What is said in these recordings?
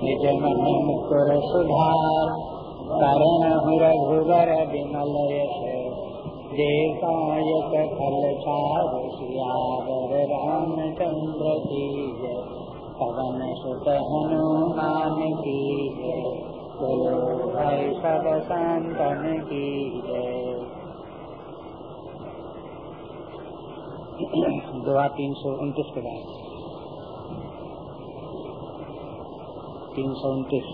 निज मन मुकुर सुधार करण रघुवर विमल यश देवतायक फल छार सियावर रामचंद्र की जय पवन सुत हनुमान की जय बोलो भाई सब संतन की जय दुआ तीन सौ उनतीस के तीन सौ उनतीस।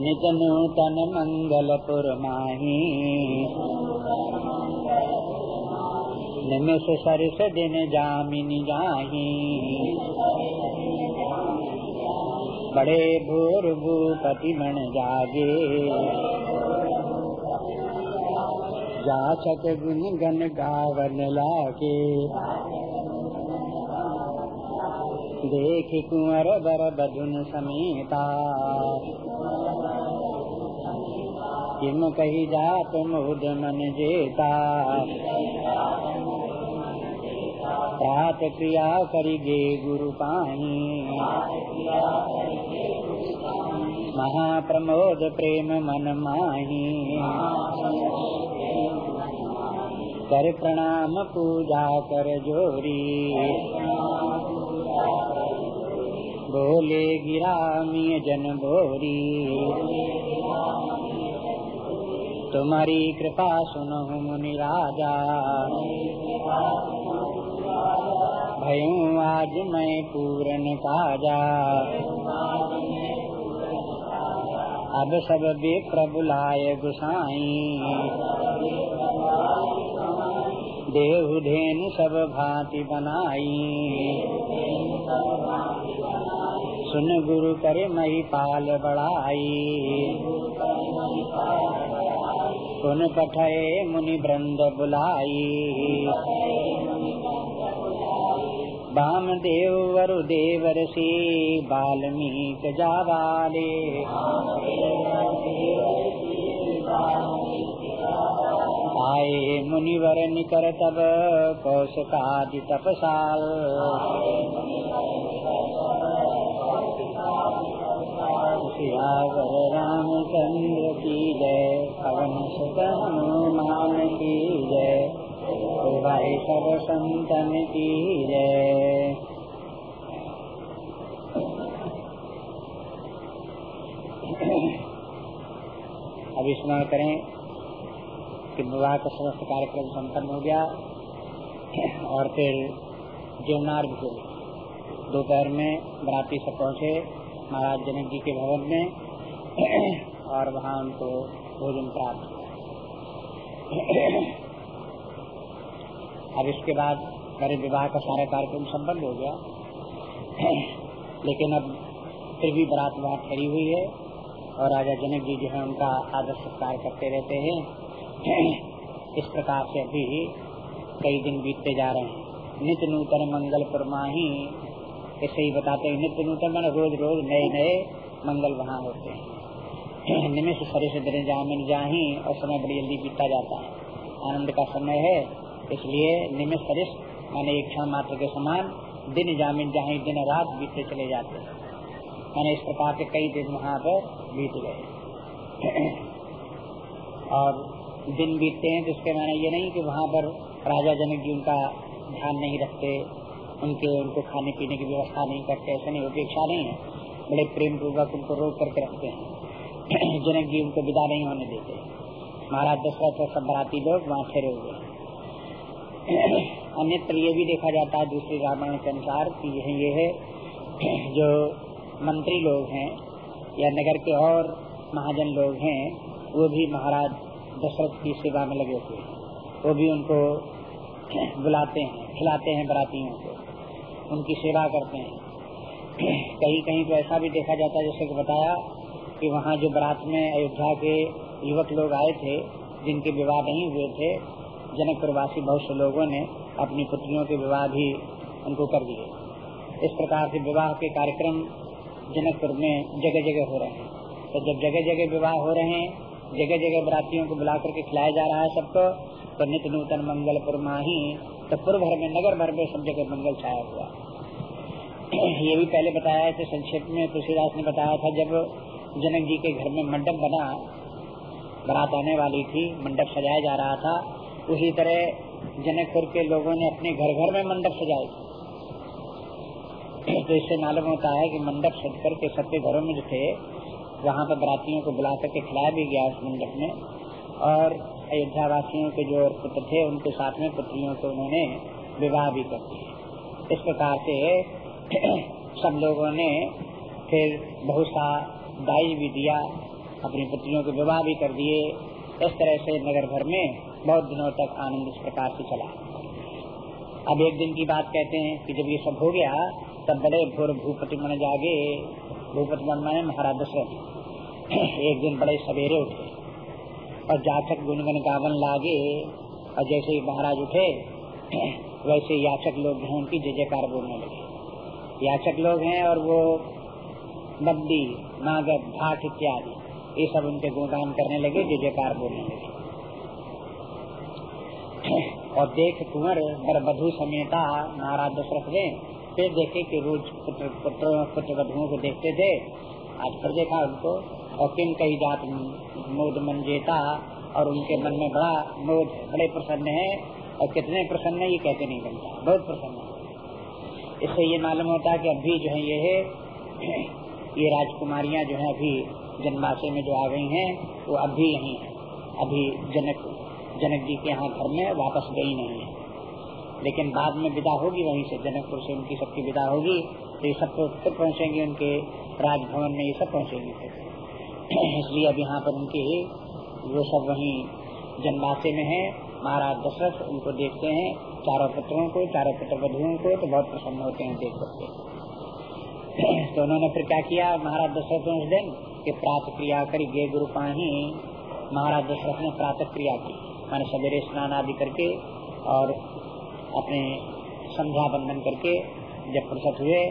नित नूतन मंगलपुर माही निमिष सरस दिन जामिनी जाही बड़े भूर भूपति मन जागे जाचक गुण गन गावन लागे। देख कुंवर बर बधुन समेता। किम कही जात मुद मन जेता। प्रात क्रिया करिगे गुरु पाही महाप्रमोद प्रेम मन माही। कर प्रणाम पूजा कर जोरी। बोले गिरामी जन बोरी तुम्हारी कृपा सुनो मुनि राजा। भयू आज मैं पूरन काजा अब सब विप्र बुलाए गुसाई देहु धेन सब भांति बनाई सुन गुरु करे मही पाल बढ़ाई सुन पठे मुनि वृंद बुलाई। बाम देव वरु देवर सी बाल्मीक जावाले। आए मुनिवर निकर तब कौशकादि तपसाल। सियावर रामचंद्र की जय, पवन सुत हनुमान की जय। भाई सब संतन की जय। अभी स्मरण करें। कि विवाह का समस्त कार्यक्रम संपन्न हो गया और फिर जीवनार भी दोपहर में बराती से पहुँचे महाराज जनक जी के भवन में और वहाँ उनको भोजन प्राप्त अब इसके बाद मेरे विवाह का सारा कार्यक्रम संपन्न हो गया। लेकिन अब फिर भी बारात वहाँ ठहरी हुई है और राजा जनक जी जो है, उनका आदर सत्कार करते रहते हैं। इस प्रकार से अभी कई दिन बीतते जा रहे हैं। नित्य नूतन मंगल परमाही, ऐसे ही बताते हैं, नित्य नूतन मैंने रोज रोज नए नए मंगल वहाँ होते हैं। निमिष सरे से दिन जामिन जाही और समय बड़ी जल्दी बीतता जाता है। आनंद का समय है, इसलिए निमिष सरिश मैंने एक क्षण मात्र के समान दिन जामिन जाही, दिन रात बीतते चले जाते हैं। मैंने इस प्रकार के कई दिन वहाँ पर बीत गए। और दिन बीतते हैं जिसके मैंने ये नहीं कि वहाँ पर राजा जनक जी उनका ध्यान नहीं रखते, उनके, उनको खाने पीने की व्यवस्था नहीं करते, ऐसे नहीं, उपेक्षा नहीं है। बड़े प्रेम पूर्वक उनको रोक करके रखते हैं। जनक जी उनको विदा नहीं होने देते। महाराज दशरथ और सब बराती लोग वहाँ ठहरे हुए अन्यत्र ये भी देखा जाता है दूसरे रामायण के अनुसार कि यह, ये है जो मंत्री लोग हैं या नगर के और महाजन लोग हैं, वो भी महाराज दशरथ की सेवा में लगे थे वो भी उनको बुलाते हैं, खिलाते हैं बरातियों को। उनकी सेवा करते हैं। कहीं कहीं तो ऐसा भी देखा जाता है, जैसे कि बताया कि वहाँ जो बारात में अयोध्या के युवक लोग आए थे, जिनके विवाह नहीं हुए थे, जनकपुरवासी बहुत से लोगों ने अपनी पुत्रियों के विवाह भी उनको कर दिए। इस प्रकार से विवाह के कार्यक्रम जनकपुर में जगह जगह हो रहे हैं। तो जब जगह जगह विवाह हो रहे हैं जगह जगह बरातियों को बुला करके खिलाया जा रहा है सबको तो। नित्य नूतन मंगल पुरमा ही तो पूर्व भर में नगर भर में सब जगह मंगल छाया हुआ ये भी पहले बताया थे संक्षेप में तुलसीदास ने बताया था जब जनक जी के घर में मंडप बना, बारात आने वाली थी, मंडप सजाया जा रहा था, उसी तरह जनकपुर के लोगों ने अपने घर घर में मंडप सजाए। तो इससे मालूम होता है कि मंडप सज करके सबके घरों में जो थे वहाँ पर बरातियों को बुला करके खिलाया भी गया उस मंडप में। और अयोध्या वासियों के जो पुत्र थे, उनके साथ में पुत्रियों को उन्होंने विवाह भी कर दिए इस प्रकार से सब लोगों ने फिर बहुत सा दाई भी दिया, अपनी पुत्रियों को विवाह भी कर दिए। इस तरह से नगर भर में बहुत दिनों तक आनंद इस प्रकार से चला। अब एक दिन की बात कहते हैं कि जब ये सब हो गया, तब बड़े भोर भूपति मन जागे भूपति मैंने महाराज दशरथ एक दिन बड़े सवेरे उठे और जाचक गुनगन गावन लागे और जैसे ही महाराज उठे, वैसे याचक लोग हैं, उनकी जय जयकार बोलने लगे। याचक लोग हैं और वो बद्दी नागद घाट इत्यादि, ये सब उनके गुणगान करने लगे, जय जयकार बोलने लगे। और देख कुंवर बधु समेता महाराज दशरथ ने, फिर देखे कि रोज पुत्र पुत्र पुत्र वधुओं को देखते थे। आज फिर देखा उनको। और किन कही जात मोद मन जेता और उनके मन में बड़ा मोद, बड़े प्रसन्न है और कितने प्रसन्न है ये कहते नहीं बनता। बहुत प्रसन्न है। इससे ये मालूम होता है कि अभी जो है ये है, ये राजकुमारियाँ जो है अभी जन्माशय में जो आ गई हैं, वो अभी यही है। अभी जनक जनक जी के यहाँ घर में वापस गई नहीं है। लेकिन बाद में विदा होगी वहीं से, जनकपुर से उनकी सबकी विदा होगी तो ये सब तो पहुँचेंगे उनके राजभवन में, ये सब पहुँचेंगे इसलिए अब यहाँ पर उनके वो सब वहीं जन्माशय में है। महाराज दशरथ उनको देखते हैं, चारों पुत्रों को, चारों पुत्र वधुओं को तो बहुत प्रसन्न होते हैं, देख करके तो उन्होंने फिर क्या किया? महाराज दशरथ ने उस दिन कि प्रात क्रिया करी, गे गुरु पाही, महाराज दशरथ ने प्रातः क्रिया की। मैंने सवेरे स्नान आदि करके और अपने संध्या बंधन करके जब फुर्सत हुए,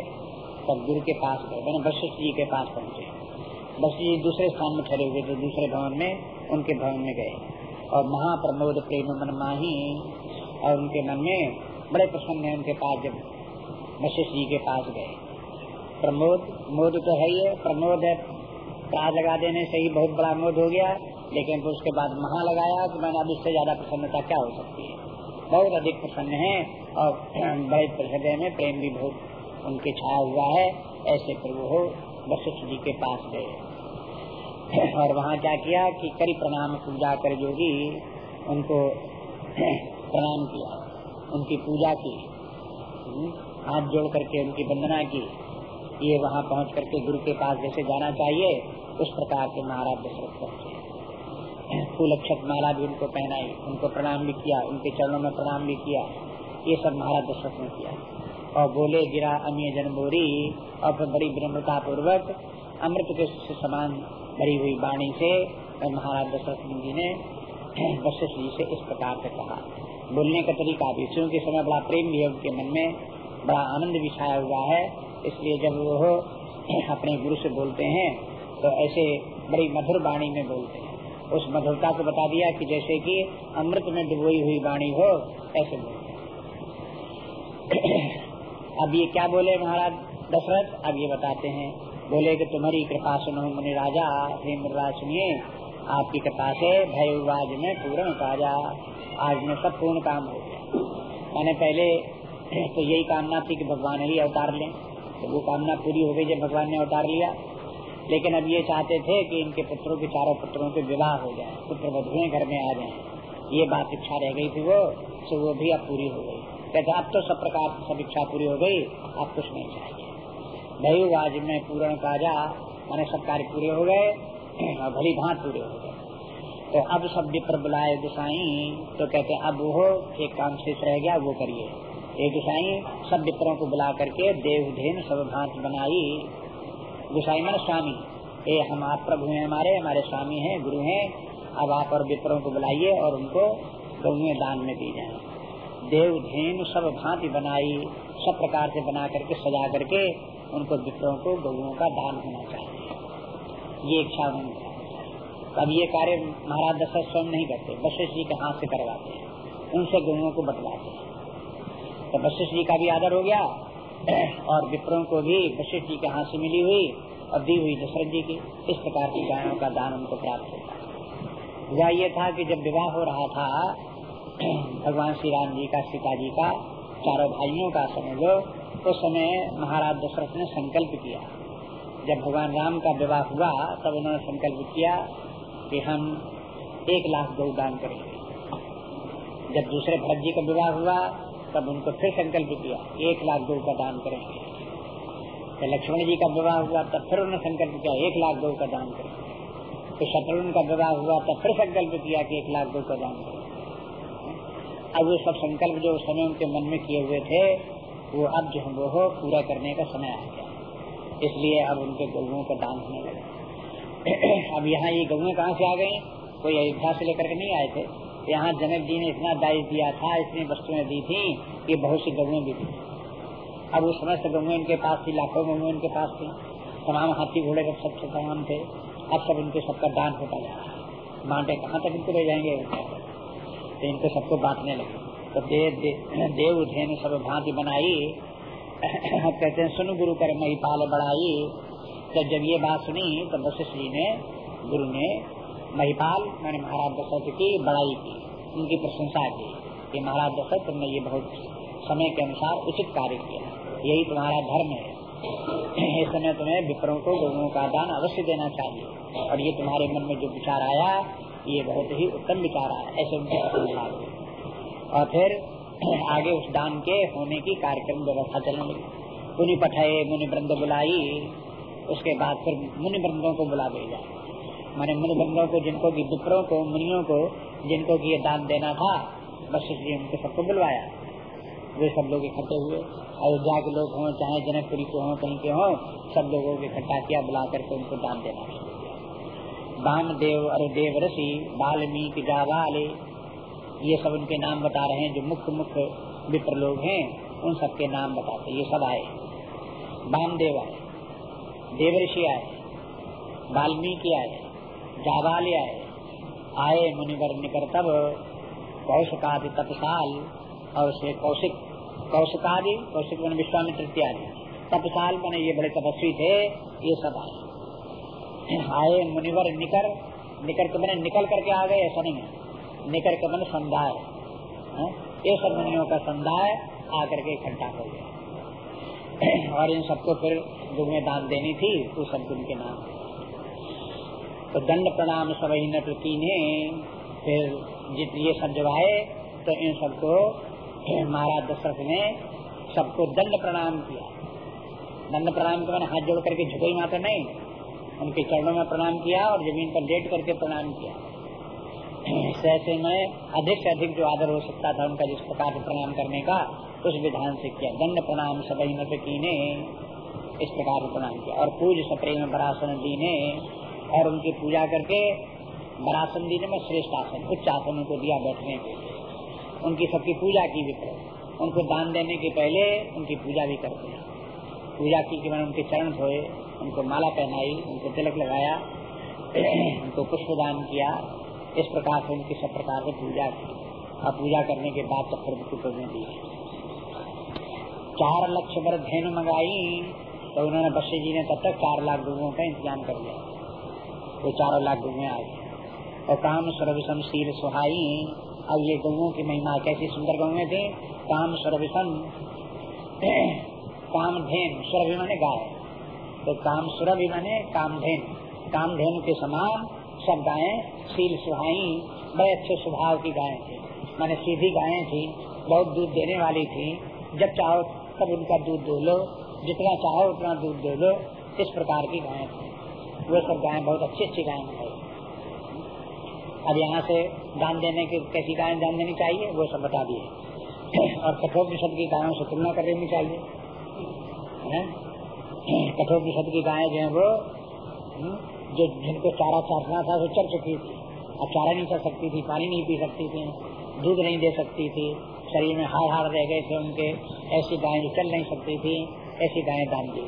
तब गुरु के पास गए। मैंने वशिष्ठ जी के पास पहुँचे। वशिष्ठ जी दूसरे स्थान में ठहरे हुए थे, दूसरे भवन में, उनके भवन में गए। और महाप्रमोद प्रेम मन माही, और उनके मन में बड़े प्रसन्न है उनके पास जब वशिष्ठ जी के पास गए। प्रमोद, मोद तो है ही प्रमोद है प्राज लगा देने से ही बहुत बड़ा मोद हो गया, लेकिन फिर उसके बाद महा लगाया तो मैंने अब इससे ज़्यादा प्रसन्नता क्या हो सकती है? बहुत अधिक प्रसन्न है, और बड़े हृदय में प्रेम भी बहुत, उनके छाया हुआ है, ऐसे फिर वो वशिष्ठ जी के पास गए। और वहाँ क्या किया कि करी प्रणाम पूजा कर जोगी उनको प्रणाम किया उनकी पूजा की हम्म, हाथ जोड़ करके उनकी वंदना की ये वहाँ पहुँच करके गुरु के पास जैसे जाना चाहिए उस प्रकार के महाराज दशरथ पहुँचे फूल अक्षत माला भी उनको पहनाई उनको प्रणाम भी किया उनके चरणों में प्रणाम भी किया ये सब महाराज दशरथ ने किया। और बोले गिरा अमीय जनबोरी और फिर बड़ी विनम्रता पूर्वक अमृत के समान भरी हुई वाणी से महाराज दशरथ सिंह जी ने वशिष्ठ जी से इस प्रकार से कहा। बोलने का तरीका भी के समय बड़ा प्रेम भी है उनके मन में, बड़ा आनंद भी छाया हुआ है। इसलिए जब वो अपने गुरु से बोलते हैं तो ऐसे बड़ी मधुर वाणी में बोलते हैं। उस मधुरता को बता दिया कि जैसे कि अमृत में डुबोई हुई वाणी हो, ऐसे बोले अब ये क्या बोले महाराज दशरथ? अब ये बताते हैं बोले कि तुम्हारी कृपा सुनो मुनि राजा, हे मुराज सुनिए आपकी कृपा से भय में पूर्ण ताज़ा आज में सब पूर्ण काम हो गया। मैंने पहले तो यही कामना थी कि भगवान ही अवतार लें। तो वो कामना पूरी हो गई जब भगवान ने अवतार लिया। लेकिन अब ये चाहते थे कि इनके पुत्रों के चारों पुत्रों के विवाह हो जाए पुत्र वधुएँ घर में आ जाए। ये बात इच्छा रह गई थी वो तो वो भी अब पूरी हो गई। कहते, अब तो सब प्रकार सब इच्छा पूरी हो गई अब कुछ नहीं चाहिए भयु आज में पूर्ण काजा, मैंने सब कार्य पूरे हो गए, और भली भात पूरे हो गए। तो अब सब विप्र बुलाए गुसाई तो कहते अब वो एक काम शेष रह गया, वो करिए। एक गुसाई, सब विप्रों को बुला करके देव धेन सब भांत बनाई। गुसाई मैंने स्वामी। ये हम आप प्रभु हैं हमारे हमारे स्वामी हैं, गुरु हैं, अब आप और विप्रों को बुलाइए और उनको गौएँ दान में दी जाए। देव धेनु सब भांति बनाई, सब प्रकार से बना करके सजा करके उनको विप्रों को गौओं का दान होना चाहिए। ये इच्छा अब ये कार्य महाराज दशरथ स्वयं नहीं करते, वशिष्ठ जी के हाथ से करवाते हैं, उनसे गौओं को बटवाते हैं। तो वशिष्ठ जी का भी आदर हो गया, और विप्रों को भी वशिष्ठ जी के हाथ से मिली हुई, और दी हुई दशरथ जी की, इस प्रकार की गायों का दान उनको प्राप्त होता हुआ ये था कि जब विवाह हो रहा था, भगवान श्री राम जी का, सीता जी का, चारों भाइयों का समझ लो उस समय महाराज दशरथ ने संकल्प किया। जब भगवान राम का विवाह हुआ, तब उन्होंने संकल्प किया कि हम एक लाख गौ दान करेंगे। जब दूसरे भरत जी का विवाह हुआ, तब उनको फिर संकल्प किया, एक लाख गौ का दान करेंगे। तो लक्ष्मण जी का विवाह हुआ, तब फिर उन्होंने संकल्प किया, एक लाख गौ का दान करेंगे। तो शत्रुघ्न का विवाह हुआ, तब फिर संकल्प किया कि एक लाख गौ का दान करेंगे। अब वो सब संकल्प जो उस समय उनके मन में किए हुए थे वो अब जो है वो पूरा करने का समय आ गया इसलिए अब उनके गऊ का दान होने लगा। अब यहाँ ये गऊ कहाँ से आ गए कोई अयोध्या से लेकर के नहीं आए थे। यहाँ जनक जी ने इतना दायित्व दिया था, इतनी वस्तुएँ दी थी कि बहुत सी गऊ भी थी। अब उस समय से गऊ इनके पास थी, लाखों गऊ इनके पास थी। तमाम हाथी घोड़े का सब तमाम थे। अब सब इनके सबका दान होता जा रहा है। बांटे कहाँ तक इनको ले जाएँगे? तो इनको सबको बांटने लगे। तो देव देव उठे सब भांति बनाई। कहते हैं, सुन गुरु कर मही पाल बढ़ाई। तो जब ये बात सुनी तो वशिष्ठ जी ने, गुरु ने महिपाल, मैंने महाराज दशरथ की बड़ाई की, उनकी प्रशंसा की। कि महाराज दशरथ, तुमने ये बहुत समय के अनुसार उचित कार्य किया। यही तुम्हारा धर्म है। इस समय तुम्हें विप्रों को गुरुओं का दान अवश्य देना चाहिए। और ये तुम्हारे मन में जो विचार आया, ये बहुत ही उत्तम विचार आया। ऐसे उनकी प्रशंसा और फिर आगे उस दान के होने की कार्यक्रम व्यवस्था चलने लगी। मुनि पठाए मुनि वृंद बुलाई। उसके बाद फिर मुनि वृंदों को बुला भेजा। मैंने मुनि वृंदों को, जिनको की विप्रों को, मुनियों को, जिनको की ये दान देना था बस इसलिए उनको सबको बुलवाया। वे सब लोग इकट्ठे हुए। अयोध्या के लोग हों, चाहे जनकपुरी के हों, कहीं के हों, सब लोगों को इकट्ठा किया बुला करके उनको दान देना। बाम देव अरे देव ऋषि, बाल्मीकि जावाले ये सब उनके नाम बता रहे हैं, जो मुख्य मुख्य विप्र लोग हैं, उन सबके नाम बताते ये सब आए। बामदेव आए। देव ऋषि आए। वाल्मीकि आए। जावाले आए। आए मुनिवर निकर तब, कौशिकादि तपसाल और उसे कौशिक कौशिकादि, कौशिक मन विश्वामित्र इत्यादि। तपसाल मैंने ये बड़े तपस्वी थे, ये सब आए। आए मुनिवर निकर निकर तो मैंने निकल करके आ गए, ऐसा नहीं है। निकर के मन समुदाय ये सब मुनियों का समुदाय आकर के इकट्ठा हो गया। और इन सबको फिर दुनिया दान देनी थी तो सब उनके नाम। तो दंड प्रणाम सब नट कीने फिर जित ये सब जब आए तो इन सबको महाराज दशरथ ने सबको दंड प्रणाम किया। दंड प्रणाम के मैंने हाथ जोड़ करके झुकई माता नहीं, उनके चरणों में प्रणाम किया और ज़मीन पर लेट करके प्रणाम किया। ऐसे में अधिक से अधिक जो आदर हो सकता था उनका जिस प्रकार प्रणाम करने का, उस विधान से किया। दंड प्रणाम सभी मत कीने, इस प्रकार से प्रणाम किया। और पूज सप्रेम बरासन दीने, और उनकी पूजा करके बरासन दीने में श्रेष्ठ आसन, उच्च आसन उनको दिया बैठने के उनकी सबकी पूजा की भी उनको दान देने के पहले उनकी पूजा भी करते हैं। पूजा की कि मैंने उनके चरण धोए, उनको माला पहनाई, उनको तिलक लगाया, उनको पुष्प दान किया इस प्रकार से उनकी सब प्रकार से पूजा की। और पूजा करने के बाद तो फिर मुकुट में दी। चार लक्ष्य पर धेनु मंगाई तो उन्होंने बशी जी ने तब तक चार लाख गुरुओं का इंतज़ाम कर लिया। वो चारों लाख गुरुए आ गए और काम सर्वसम शीर सुहाई, अब ये गऊ की महिमा कैसी सुंदर गऊ थी काम सर्वसम कामधेन, सुरभि माने गाय तो काम सुरभि माने कामधेन कामधेन के समान सब गायें शील सुहाई बड़े अच्छे स्वभाव की गायें थी। मैंने सीधी गायें थी बहुत दूध देने वाली थी। जब चाहो तब उनका दूध दो लो जितना चाहो उतना दूध दे लो इस प्रकार की गायें थी। वो सब गायें बहुत अच्छी अच्छी गायें है अब यहाँ से दान देने की कैसी गायें दान देनी चाहिए वो सब बता दिए। और कठोर निषद की गायों से तुलना कर देनी चाहिए। कठोर निषद की गायें जो है वो हम्म, जो जिनको चारा चाटना था, वो चल चुकी थी। अब चारा नहीं कर सकती थी, पानी नहीं पी सकती थी, दूध नहीं दे सकती थी, शरीर में हार हार रह गए थे उनके। ऐसी गायें जो चल नहीं सकती थी, ऐसी गायें दान दी।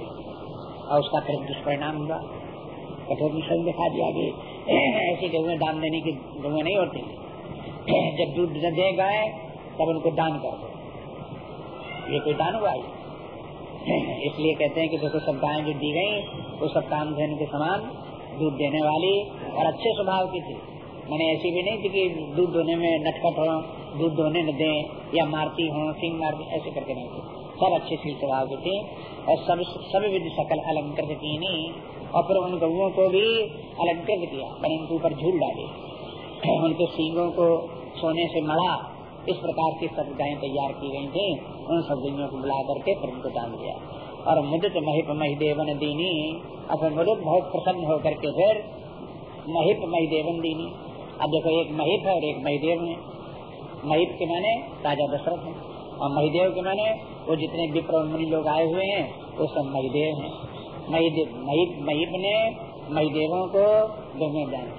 और उसका फिर दुष्परिणाम हुआ। कठोर मिशन दिखा दिया कि ऐसी गहुएँ दान देने की गहुएँ नहीं होती। जब दूध न दे गाय, तब उनको दान कर दो। ये कोई दान हुआ? इसलिए कहते हैं कि देखो सब गायें जो दी गई, वो सब काम धन के समान दूध देने वाली और अच्छे स्वभाव की थी। मैंने ऐसी भी नहीं थी कि दूध धोने में नटखट हो, दूध धोने न दे या मारती हो सिंह मारती ऐसे करके नहीं थी। सब अच्छे सी स्वभाव की थी और सब सब विधि सकल अलंकृत की नहीं और फिर उन गऊ को भी अलंकृत किया, मैंने उनके ऊपर झूल डाली। उनके सींगों को सोने से मड़ा इस प्रकार की सब गायें तैयार की गई थी, उन सब गैयों को बुला करके फिर उनको डाल दिया। और मुदित महिप महिदेवन दीनी। अब मुदित बहुत प्रसन्न होकर के फिर महिप महिदेवन दीनी। अब देखो, एक महिप है और एक महिदेव है। महिप के माने राजा दशरथ है और महिदेव के माने वो जितने विप्र मुनि लोग आए हुए हैं, वो सब महिदेव है। महिप महिप ने महिदेवों को दोनों दान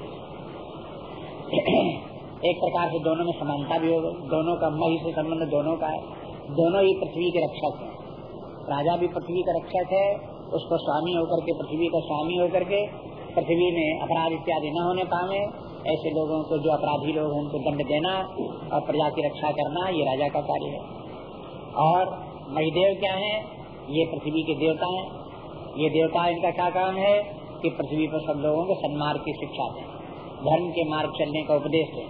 एक प्रकार से दोनों में समानता भी हो गई। दोनों का मही से संबंध दोनों का है। दोनों ही पृथ्वी के रक्षक है। राजा भी पृथ्वी का रक्षक है उसको स्वामी होकर के, पृथ्वी का स्वामी होकर के, पृथ्वी में अपराध इत्यादि न होने पावे, ऐसे लोगों को जो अपराधी लोग हैं, उनको दंड देना और प्रजा की रक्षा करना, ये राजा का कार्य है। और महिदेव क्या है? ये पृथ्वी के देवता है। ये देवता इनका क्या काम है? कि पृथ्वी पर सब लोगों को सन्मार्ग की शिक्षा दें। धर्म के मार्ग चलने का उपदेश दें।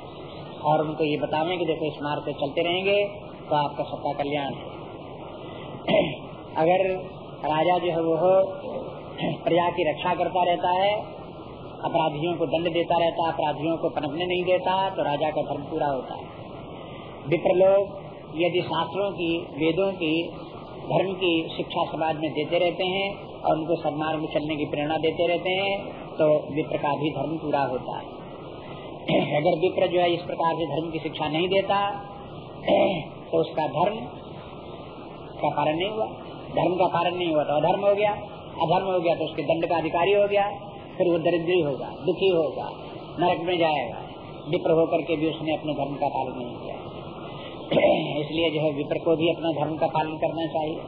और उनको ये बतावे कि देखो इस मार्ग पे चलते रहेंगे तो आपका सबका कल्याण है। अगर राजा जो है वो प्रजा की रक्षा करता रहता है, अपराधियों को दंड देता रहता है, अपराधियों को पनपने नहीं देता तो राजा का धर्म पूरा होता है। विप्र लोग यदि शास्त्रों की, वेदों की, धर्म की शिक्षा समाज में देते रहते हैं और उनको सन्मार्ग में चलने की प्रेरणा देते रहते हैं तो विप्र का भी धर्म पूरा होता है। अगर विप्र जो है इस प्रकार से धर्म की शिक्षा नहीं देता तो उसका धर्म का पालन नहीं हुआ। धर्म का पालन नहीं हुआ तो अधर्म हो गया। अधर्म हो गया तो उसके दंड का अधिकारी हो गया फिर वो दरिद्री होगा दुखी होगा नरक में जाएगा। विप्र होकर के भी उसने अपने धर्म का पालन नहीं किया। इसलिए जो है विप्र को भी अपना धर्म का पालन करना चाहिए।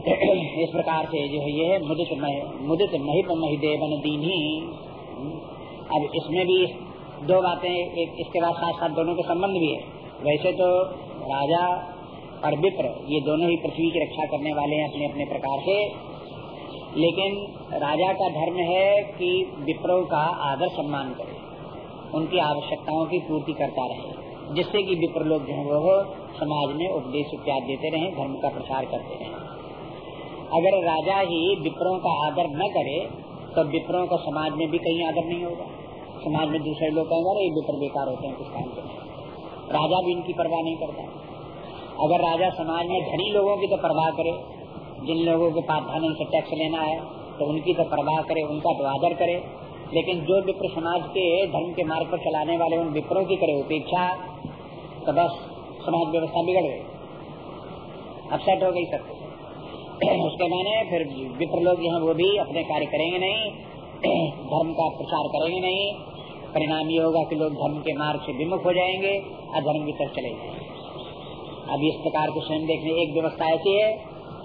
इस प्रकार से जो है ये मुदित मह, मुदित महिप महिदेवन दीनी अब इसमें भी दो बातें एक इसके बाद साथ साथ दोनों के संबंध भी है। वैसे तो राजा और विप्र ये दोनों ही पृथ्वी की रक्षा करने वाले हैं अपने अपने प्रकार से। लेकिन राजा का धर्म है कि विप्रों का आदर सम्मान करे। उनकी आवश्यकताओं की पूर्ति करता रहे, जिससे कि विप्र लोग जो वो समाज में उपदेश इत्यादि देते रहे, धर्म का प्रचार करते रहे। अगर राजा ही विप्रों का आदर न करे तो विप्रों का समाज में भी कहीं आदर नहीं होगा। समाज में दूसरे लोग कहेंगे, अरे विप्र बेकार होते हैं, कुछ काम के राजा भी इनकी परवाह नहीं करता। अगर राजा समाज में धनी लोगों की तो परवाह करे। जिन लोगों के पास धन उनसे टैक्स लेना है तो उनकी तो परवाह करे, उनका तो आदर करे। लेकिन जो विप्र समाज के धर्म के मार्ग पर चलाने वाले उन विप्रों की करे उपेक्षा तो बस समाज व्यवस्था बिगड़ गई। अपसेट हो गई सब उसके मैंने फिर विप्र लोग जो है वो भी अपने कार्य करेंगे नहीं, धर्म का प्रचार करेंगे नहीं। परिणाम ये होगा कि लोग धर्म के मार्ग से विमुख हो जाएँगे और धर्म की तरफ़ चले जाएँगे। अब इस प्रकार को स्वयं देखने एक व्यवस्था ऐसी है,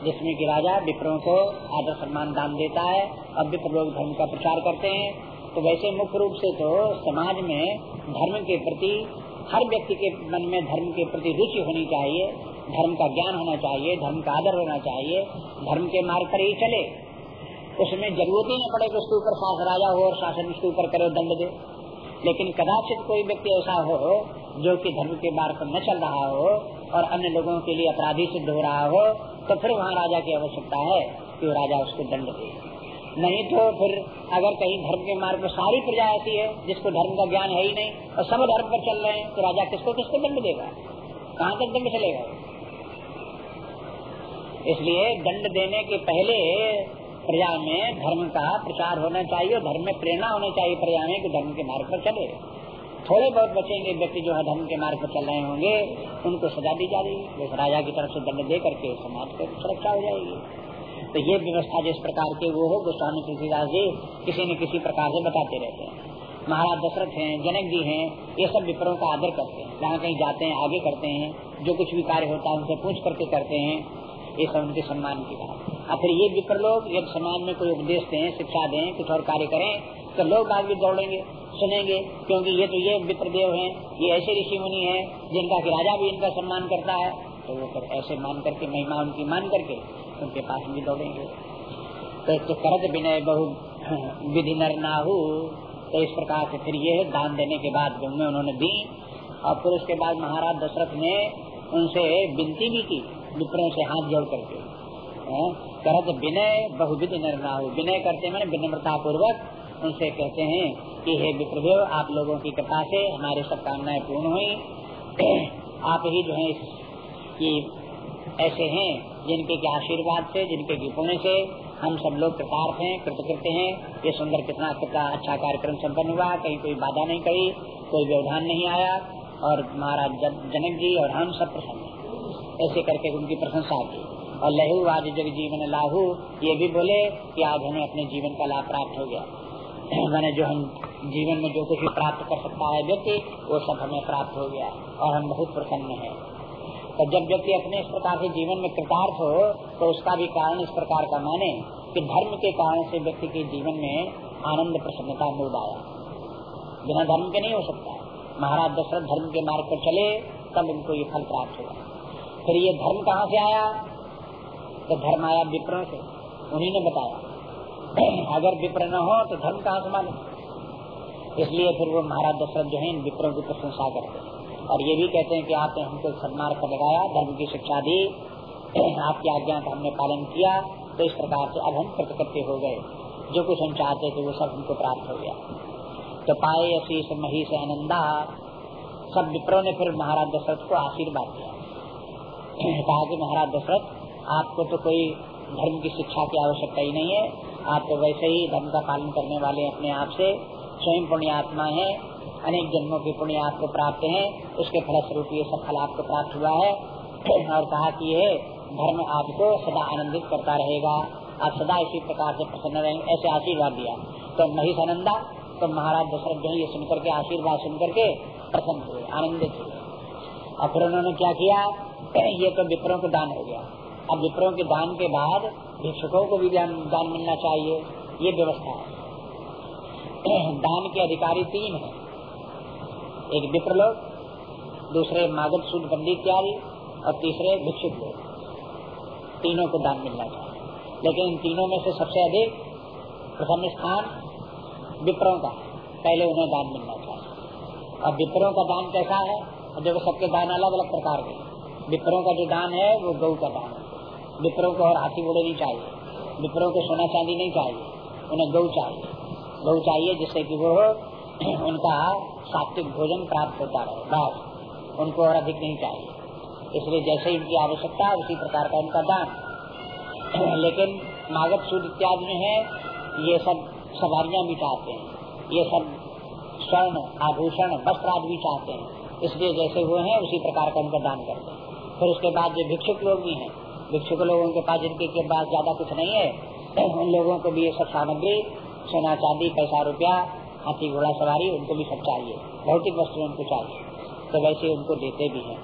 जिसमें कि राजा विप्रों को आदर सम्मान दान देता है, अब विप्र लोग धर्म का प्रचार करते हैं। तो वैसे मुख्य रूप से तो समाज में धर्म के प्रति, हर व्यक्ति के मन में धर्म के प्रति रुचि होनी चाहिए, धर्म का ज्ञान होना चाहिए, धर्म का आदर होना चाहिए, धर्म के मार्ग पर ही चले। उसमें ज़रूरत ही न पड़े कि उसके ऊपर शासन राजा हो और शासन उसके ऊपर करे दंड दे। लेकिन कदाचित कोई व्यक्ति ऐसा हो, जो कि धर्म के मार्ग पर न चल रहा हो और अन्य लोगों के लिए अपराधी सिद्ध हो रहा हो तो फिर वहाँ राजा की आवश्यकता है कि वो राजा उसको दंड दे। नहीं तो फिर अगर कहीं धर्म के मार्ग में सारी प्रजा ऐसी है, जिसको धर्म का ज्ञान है ही नहीं, और सब धर्म पर चल रहे हैं तो राजा किसको किसको दंड देगा? कहाँ तक दंड चलेगा? इसलिए दंड देने के पहले प्रजा में धर्म का प्रचार होना चाहिए धर्म में प्रेरणा होनी चाहिए प्रजा में कि धर्म के मार्ग पर चले। थोड़े बहुत बचेंगे, व्यक्ति जो है धर्म के मार्ग पर चल रहे होंगे, उनको सजा दी जा रही है राजा की तरफ़ से दंड दे करके समाज को सुरक्षा हो जाएगी। तो ये व्यवस्था जिस प्रकार के वो हो, गोस्वामी तुलसीदास जी किसी न किसी प्रकार से बताते रहते हैं। महाराज दशरथ हैं, जनक जी हैं, ये सब विप्रों का आदर करते हैं। जहाँ कहीं जाते हैं, आगे करते हैं, जो कुछ भी कार्य होता है, उनसे पूछ करके करते हैं। ये सब उनके सम्मान की बात और फिर ये विप्र लोग यदि समाज में कोई उपदेश दें, शिक्षा दें, कुछ और कार्य करें तो लोग भी दौड़ेंगे। सुनेंगे क्योंकि ये तो ये विप्रदेव हैं ये ऐसे ऋषि मुनि हैं जिनका कि राजा भी इनका सम्मान करता है तो वो फिर ऐसे मान करके महिमा उनकी मान करके उनके पास भी दौड़ेंगे। तो, तो करत विनय बहु विधि नर नाहू तो इस प्रकार से फिर ये दान देने के बाद में उन्होंने दी और फिर उसके बाद महाराज दशरथ ने उनसे विनती भी की विप्रों से हाथ जोड़ करके। करत विनय बहुविध निर्णाहु विनय करते मैंने विनम्रता पूर्वक उनसे कहते हैं कि, हे विप्रदेव आप लोगों की कृपा से हमारे सब कामनाएँ पूर्ण हुई। आप ही जो है कि ऐसे हैं जिनके के आशीर्वाद से, जिनके की पुण्य से हम सब लोग कृतार्थ हैं, कृतकृत्य हैं। ये सुंदर कितना कितना अच्छा कार्यक्रम संपन्न हुआ। कहीं कोई बाधा नहीं करी, कोई व्यवधान नहीं आया। और महाराज जनक जी और हम सब प्रसन्न ऐसे करके उनकी प्रशंसा की। और लहू आज जग जीवन लाहू, ये भी बोले कि आज हमें अपने जीवन का लाभ प्राप्त हो गया। मैंने जो हम जीवन में जो कुछ भी प्राप्त कर सकता है व्यक्ति, वो सब हमें प्राप्त हो गया और हम बहुत प्रसन्न है। तो जब व्यक्ति अपने इस प्रकार से जीवन में कृतार्थ हो तो उसका भी कारण इस प्रकार का माने कि धर्म के कारण से व्यक्ति के जीवन में आनंद प्रसन्नता मूड आया बिना धर्म के नहीं हो सकता। महाराज दशरथ धर्म के मार्ग पर चले, तब उनको ये फल प्राप्त हुआ। फिर ये धर्म कहाँ से आया? तो धर्म आया विप्र से। उन्हीं ने बताया। अगर विप्र न हो तो धर्म कहाँ से इसलिए फिर वो महाराज दशरथ जो है, इन विप्रों की प्रशंसा करते हैं। और ये भी कहते हैं कि आपने हमको सन्मार्ग पर लगाया, धर्म की शिक्षा दी, आपकी आज्ञा का हमने पालन किया तो इस प्रकार से अब हम कृतकृत्य हो गए। जो कुछ हम चाहते थे, वो सब हमको प्राप्त हो गया। तो पाए अशीष मही से आनंदा सब विप्रो ने फिर महाराज दशरथ को आशीर्वाद दिया। कहा कि महाराज दशरथ, आपको तो कोई धर्म की शिक्षा की आवश्यकता ही नहीं है आप तो वैसे ही धर्म का पालन करने वाले अपने आप से, स्वयं पुण्य आत्मा है, अनेक जन्मों के पुण्य आपको प्राप्त है, उसके फलस्वरूप ये सब फल आपको प्राप्त हुआ है। और कहा कि ये धर्म आपको सदा आनंदित करता रहेगा। आप सदा इसी प्रकार से प्रसन्न रहेंगे ऐसे आशीर्वाद दिया। तो महिष आनंदा तो महाराज दशरथ जो ये सुनकर के, आशीर्वाद सुनकर के प्रसन्न हुए, आनंदित हुए। और फिर उन्होंने क्या किया? ये तो विप्रों को दान हो गया। अब विप्रों के दान के बाद भिक्षुकों को भी दान मिलना चाहिए। ये व्यवस्था है। दान के अधिकारी तीन है। एक विप्र लोग दूसरे मागध सूद बंदी इत्यादि, और तीसरे भिक्षुक लोग तीनों को दान मिलना चाहिए। लेकिन इन तीनों में से सबसे अधिक प्रथम स्थान विप्रों का पहले उन्हें दान मिलना चाहिए। अब विप्रों का दान कैसा है? देखो सबके दान अलग अलग प्रकार के विप्रों का जो दान है, वो गौ का दान है। विप्रों को और हाथी घोड़े नहीं चाहिए। विप्रों को सोना चांदी नहीं चाहिए, उन्हें गौ चाहिए। गौ चाहिए जिससे कि वो उनका सात्विक भोजन प्राप्त होता रहे, बस। उनको और अधिक नहीं चाहिए। इसलिए जैसे उनकी आवश्यकता, उसी प्रकार का उनका दान। लेकिन मागत सूद इत्यादि में है, ये सब सवारियाँ भी चाहते हैं। ये सब स्वर्ण, आभूषण, वस्त्र आदि भी चाहते हैं। इसलिए जैसे वो हैं, उसी प्रकार का उनका दान करते हैं। फिर उसके बाद जो भिक्षुक लोग भी हैं भिक्षुक लोगों के पास जिनके के पास ज़्यादा कुछ नहीं है, उन लोगों को भी ये सब सामग्री, सोना, चांदी, पैसा, रुपया, हाथी, घोड़ा, सवारी, उनको भी सब चाहिए। भौतिक वस्तु उनको चाहिए। तो वैसे उनको देते भी हैं।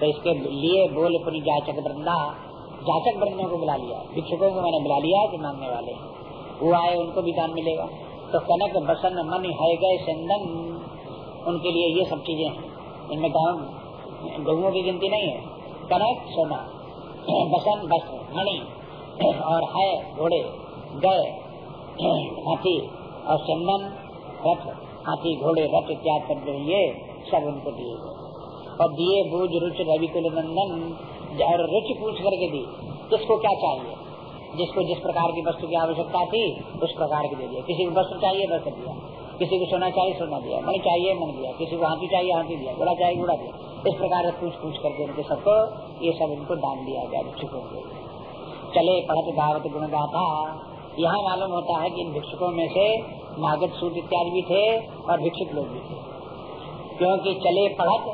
तो इसके लिए बोल अपनी जाचक वृंदा, जाचक वृंदों को बुला लिया। भिक्षुकों को मैंने बुला लिया जो मांगने वाले वो आए, उनको भी दान मिलेगा। तो कनक बसन मन है गए चंदन उनके लिए ये सब चीज़ें हैं। इनमें गाँव गहुओं की गिनती नहीं है। कनक, सोना। बसन वस्त्र मणि, और है, घोड़े, गए, हाथी, और चंदन, रथ, हाथी, घोड़े, रथ इत्यादि कर ये सब उनको दिए गए। और दिए, बूझ, रुच रवि कुल नंदन और रुचि पूछ करके दी। किसको क्या चाहिए? जिसको जिस प्रकार की वस्तु की आवश्यकता थी, उस प्रकार की दे दिया। किसी को वस्त्र चाहिए वस्त्र दिया। किसी को सोना चाहिए, सोना दिया। मणि चाहिए मन दिया। किसी को हाथी चाहिए, हाथी दिया। घोड़ा चाहिए, घोड़ा दिया। इस प्रकार से पूछ पूछ करके उनके सबको ये सब इनको दान दिया गया, भिक्षुकों को चले, पढ़त गावत गुण गाथा यहाँ मालूम होता है कि इन भिक्षुकों में से नागत सूत इत्यादि भी थे और भिक्षुक लोग भी थे। क्योंकि चले, पढ़त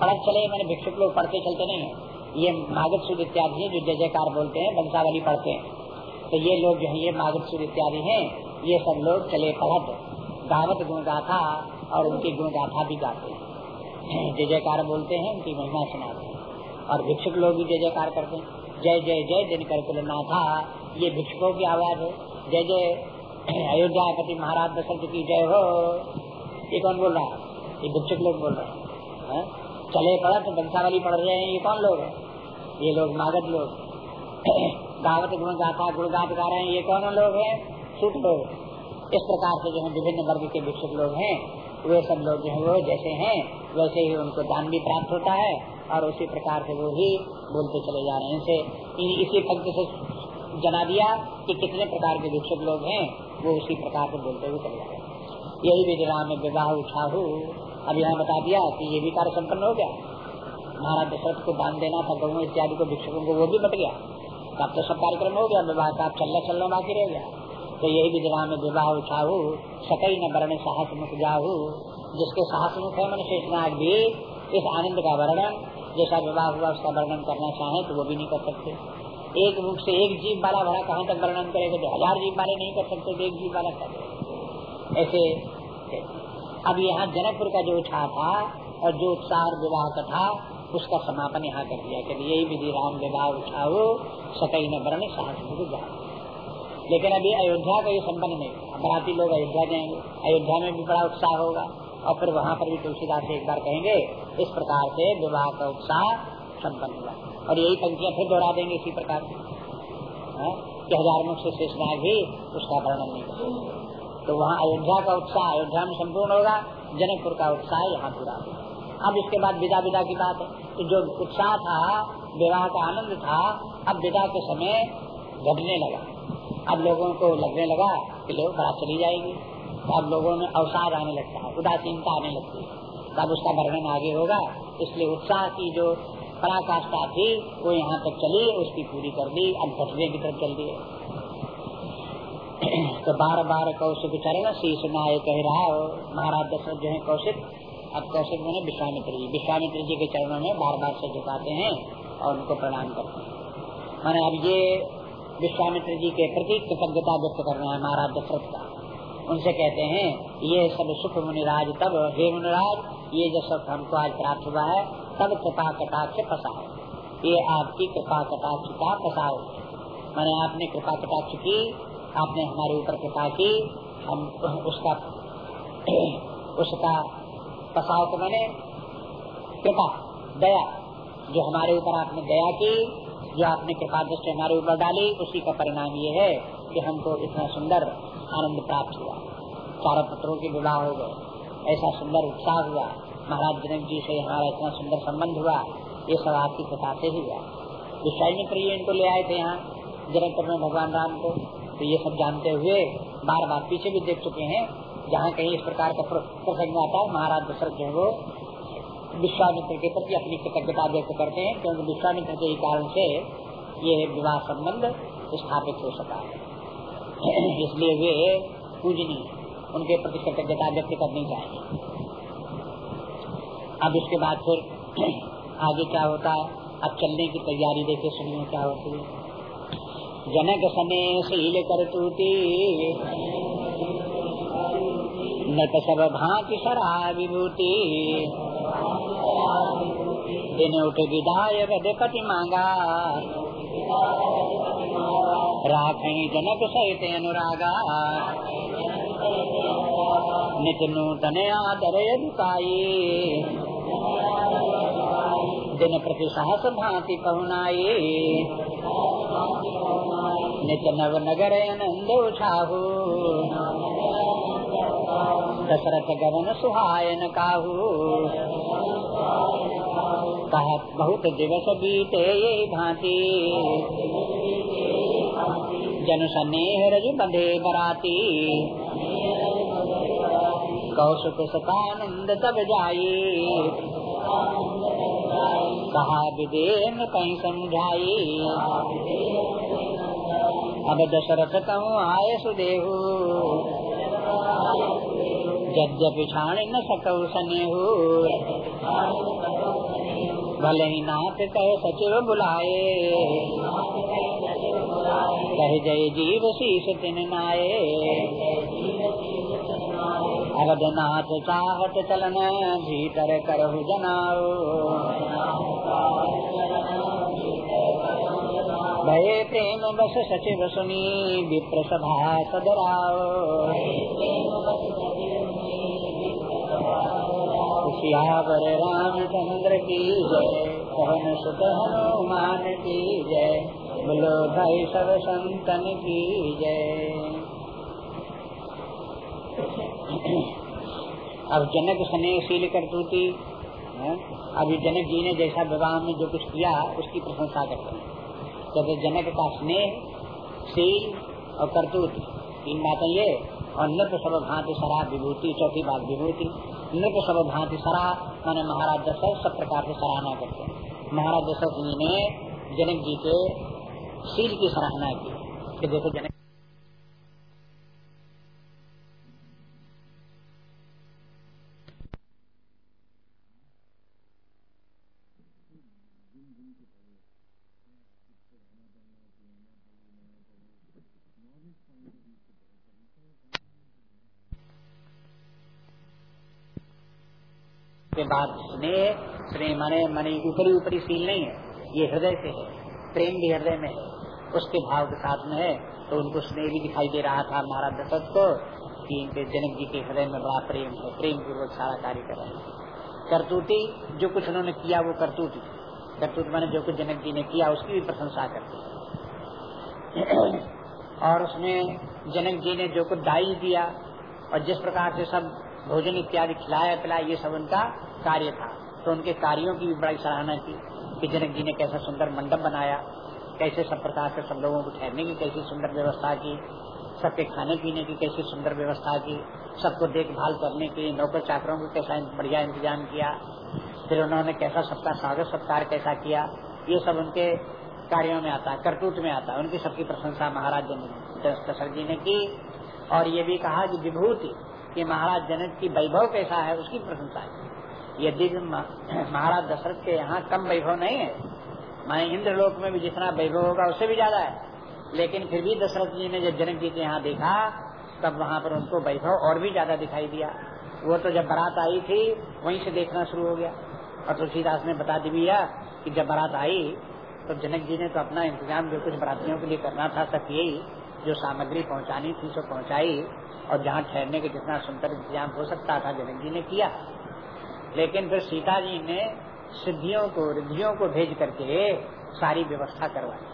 पढ़त चले, मैंने भिक्षुक लोग पढ़ते चलते नहीं है। ये नागत सूद इत्यादि है, जो जय जयकार बोलते हैं, बंसावली पढ़ते हैं। तो ये लोग जो है, ये नागत सूद इत्यादि है, ये सब लोग चले, पढ़त। गावत गुण गाथा और उनकी गुण गाथा भी गाते हैं। जय जयकार बोलते हैं, उनकी महिमा सुनाते हैं। और भिक्षुक लोग भी जय जयकार करते हैं। जय जय जय दिन कर ये भिक्षुकों की आवाज़ है। जय जय अयोध्यापति महाराज दशरथ की जय हो। ये कौन बोल रहा है? ये भिक्षुक लोग बोल रहे हैं। चले पड़ा तो बंसावली पढ़ रहे हैं, ये कौन लोग है? ये लोग मागध लोग। गावत गुण गाथा गुणगात गा रहे हैं, ये कौन लोग हैं? सुट लोग इस प्रकार से जो है विभिन्न वर्ग के विकसित लोग हैं, वे सब लोग जो है वो जैसे हैं, वैसे ही उनको दान भी प्राप्त होता है और उसी प्रकार से वो ही बोलते चले जा रहे हैं। इसे इसी पंक्ति से जना दिया कि कितने प्रकार के विकसित लोग हैं, वो उसी प्रकार से बोलते हुए चले जा रहे हैं। यही विजरा में विवाह उठाऊ अब यहाँ बता दिया कि ये भी कार्य सम्पन्न हो गया। महाराज दशरथ को दान देना था गऊ इत्यादि को भिक्षकों को वो भी बट गया। अब तो सब कार्यक्रम हो गया, विवाह का चलना चलना बाकी रह गया। तो यही विधवा में विवाह उठाऊ सकई न वर्ण साहस मुख जाहू जिसके साहस मुख है मन शेषनाग भी, इस आनंद का वर्णन जैसा विवाह हुआ, उसका वर्णन करना चाहे तो वो भी नहीं कर सकते। एक मुख से एक जीव वाला भरा कहाँ तक वर्णन करेगा? हज़ार जीव वाले नहीं कर सकते तो एक जीव वाला कर ऐसे, अब यहाँ जनकपुर का जो उठा था और जो उत्साह विवाह का था, उसका समापन यहाँ कर दिया। कि यही विधि राम, विवाह उठाओ, सकई न वर्ण साहस जा लेकिन अभी अयोध्या का ये संपन्न नहीं। बराती लोग अयोध्या जाएँगे। अयोध्या में भी बड़ा उत्साह होगा। और फिर वहाँ पर भी तुलसीदास एक बार कहेंगे, इस प्रकार से विवाह का उत्साह संपन्न हुआ। और यही पंक्तियाँ फिर दोहरा देंगे इसी प्रकार हाँ? कि हज़ार मुख से शेषनाग भी उसका वर्णन नहीं करेंगे तो वहाँ अयोध्या का उत्साह अयोध्या में संपूर्ण होगा। जनकपुर का उत्साह यहाँ पूरा होगा। अब इसके बाद विदा विदा की बात है। तो जो उत्साह था, विवाह का आनंद था, अब विदा के समय घटने लगा। अब लोगों को लगने लगा कि लोग बड़ा चली जाएगी। तो अब लोगों में अवसाद आने लगता है, उदासीनता आने लगती है। तब उसका वर्णन आगे होगा। इसलिए उत्साह की जो पराकाष्ठा थी, वो यहाँ तक चली, उसकी पूरी कर दी, अब घटने की तरफ़ चल दिए। तो बार बार कौशिक चरण शीश नाय कह रहा हो महाराज, दशरथ जो है कौशिक, अब कौशिक मैंने विश्वामित्र। जी विश्वामित्र जी के चरणों में बार बार से झुकाते हैं और उनको प्रणाम करते हैं। मैंने अब ये विश्वामित्र जी के प्रति कृतज्ञता व्यक्त करना है महाराज दशरथ का। उनसे कहते हैं, ये सब सुख मुनिराज तब, हे मुनिराज, ये जो सब हमको आज प्राप्त हुआ है, तब कृपा कटाक्ष फसाओ ये आपकी कृपा कटाक्ष का फसाओ मैंने आपने कृपा कटाक्ष की आपने हमारे ऊपर कृपा की, हम उसका उसका पसाव तो मैंने। कृपा, दया, जो हमारे ऊपर आपने दया की जो आपने कृपा दृष्टि हमारे ऊपर डाली, उसी का परिणाम ये है कि हमको इतना सुंदर आनंद प्राप्त हुआ। चारों पुत्रों के विवाह हो गए। ऐसा सुंदर उत्साह हुआ। महाराज जनक जी से हमारा इतना सुंदर संबंध हुआ। ये सब आपकी कृपा से ही हुआ। विश्वामित्र ये इनको ले आए थे यहाँ जनकपुर में भगवान राम को। तो ये सब जानते हुए बार बार पीछे भी देख चुके हैं। जहाँ कहीं इस प्रकार का प्रसंग आता है, महाराज दशरथ जो है वो विश्वामित्र के प्रति अपनी कृतज्ञता व्यक्त करते हैं, क्योंकि विश्वामित्र के कारण से ये विवाह संबंध स्थापित हो सका है। इसलिए वे पूजनीय, उनके प्रति कृतज्ञता व्यक्त करनी चाहिए। अब इसके बाद फिर आगे क्या होता है? अब चलने की तैयारी देखे सुनिए क्या होती है। जनक सने शील कर सरा विभूति उठ विदाय मांगा। राखी जनक सहित अनुरागा। नित नूतन आदर दुकाई दिन प्रति सहस भांति पहुनाई नित नव नगर आनंद उछाहू दशरथ गगन सुहायन काहू। कहा बहुत दिवस बीते ये भांति। जन स्नेह रज बंधे बराती। कौशुक सतानंद तब जाये कहा विदेन कहीं समझाई। अब दशरथ कहूँ आए सुदेहू। यद्यपि छाण न सकौ सनेहू भले ही नाथ कहे सचिव बुलाए। कहे जय जीव शीश तिन नाये अरदनाथ चाहत चलन भीतर करहु जनाओ। भये प्रेम बस सचिव सुनी विप्र सभा सदराओ। सियावर रामचंद्र की जय पवन सुत हनुमान की जय बोलो भाई सब संतन की जय अब जनक स्नेह स्नेहशील करतूती अभी जनक जी ने जैसा विवाह में जो कुछ किया, उसकी प्रशंसा करते हैं। कहते जनक का स्नेह शील और करतूत, तीन बातें ये, और नृत्य सब भांति सरा विभूति, चौथी बात विभूति नृत्य सब भांति सरा मैंने महाराज दशरथ सब प्रकार की सराहना करते महाराज दशरथ जी ने जनक जी के शील की सराहना कि देखो जनक के बाद स्नेह स्नेह माने माने ऊपरी ऊपरी सील नहीं है। ये हृदय से है। प्रेम भी हृदय में है। उसके भाव के साथ में है। तो उनको स्नेह भी दिखाई दे रहा था महाराज दशरथ को कि इनके जनक जी के हृदय में बड़ा प्रेम है। प्रेम पूर्वक सारा कार्य कर रहे हैं। करतूती, जो कुछ उन्होंने किया, वो करतूती। करतूत मैंने जो कुछ जनक जी ने किया, उसकी भी प्रशंसा करती और उसमें जनक जी ने जो कुछ दाई दिया, और जिस प्रकार से सब भोजन इत्यादि खिलाया पिलाया, ये सब उनका कार्य था। तो उनके कार्यों की भी बड़ी सराहना की कि जनक जी ने कैसा सुंदर मंडप बनाया, कैसे सब प्रकार से सब लोगों को ठहरने की कैसी सुंदर व्यवस्था की, सबके खाने पीने की कैसी सुंदर व्यवस्था की, सबको देखभाल करने के नौकर चाकरों को कैसा बढ़िया इंतज़ाम किया, फिर उन्होंने कैसा सबका स्वागत सत्कार कैसा किया, ये सब उनके कार्यों में आता, करतूत में आता, उनकी सबकी प्रशंसा महाराज दशरथ जी ने की। और ये भी कहा कि विभूति कि महाराज जनक की वैभव कैसा है, उसकी प्रशंसा है यदि महाराज दशरथ के यहाँ कम वैभव नहीं है, माने इंद्रलोक में भी जितना वैभव होगा, उससे भी ज़्यादा है। लेकिन फिर भी दशरथ जी ने जब जनक जी के यहाँ देखा, तब वहाँ पर उनको वैभव और भी ज़्यादा दिखाई दिया। वो तो जब बारात आई थी, वहीं से देखना शुरू हो गया। और तुलसीदास ने बता दिया कि जब बारात आई तो जनक जी ने तो अपना इंतज़ाम जो कुछ बरातियों के लिए करना था, सब यही, जो सामग्री पहुंचानी थी, सो पहुंचाई। और जहाँ ठहरने के जितना सुंदर इंतज़ाम हो सकता था, जनक जी ने किया। लेकिन फिर सीता जी ने सिद्धियों को, रिद्धियों को भेज करके सारी व्यवस्था करवाई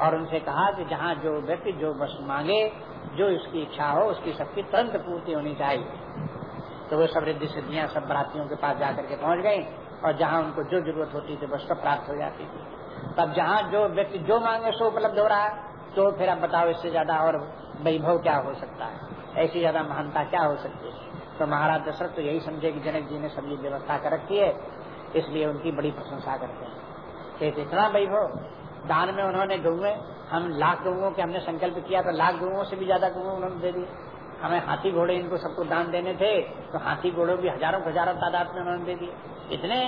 और उनसे कहा कि जहाँ जो व्यक्ति, जो बस मांगे, जो इसकी इच्छा हो, उसकी सबकी तुरंत पूर्ति होनी चाहिए। तो वो सब रिद्धि सिद्धियाँ, सब बरातियों के पास जाकर के पहुँच गई और जहाँ उनको जो ज़रूरत होती थी बस सब प्राप्त हो जाती थी। तब जहाँ जो व्यक्ति जो मांगे, सो उपलब्ध हो रहा है। तो फिर आप बताओ इससे ज़्यादा और वैभव क्या हो सकता है? ऐसी ज़्यादा महानता क्या हो सकती है? तो महाराज दशरथ तो यही समझे कि जनक जी ने सभी व्यवस्था कर रखी है, इसलिए उनकी बड़ी प्रशंसा करते हैं। इतना वैभव, दान में उन्होंने गौए हम लाख गौओं के हमने संकल्प किया तो लाख गौओं से भी ज़्यादा गौओं उन्होंने दे दिए। हमें हाथी घोड़े इनको सबको दान देने थे तो हाथी घोड़े भी हज़ारों हज़ारों तादाद में उन्होंने दे दिए। इतने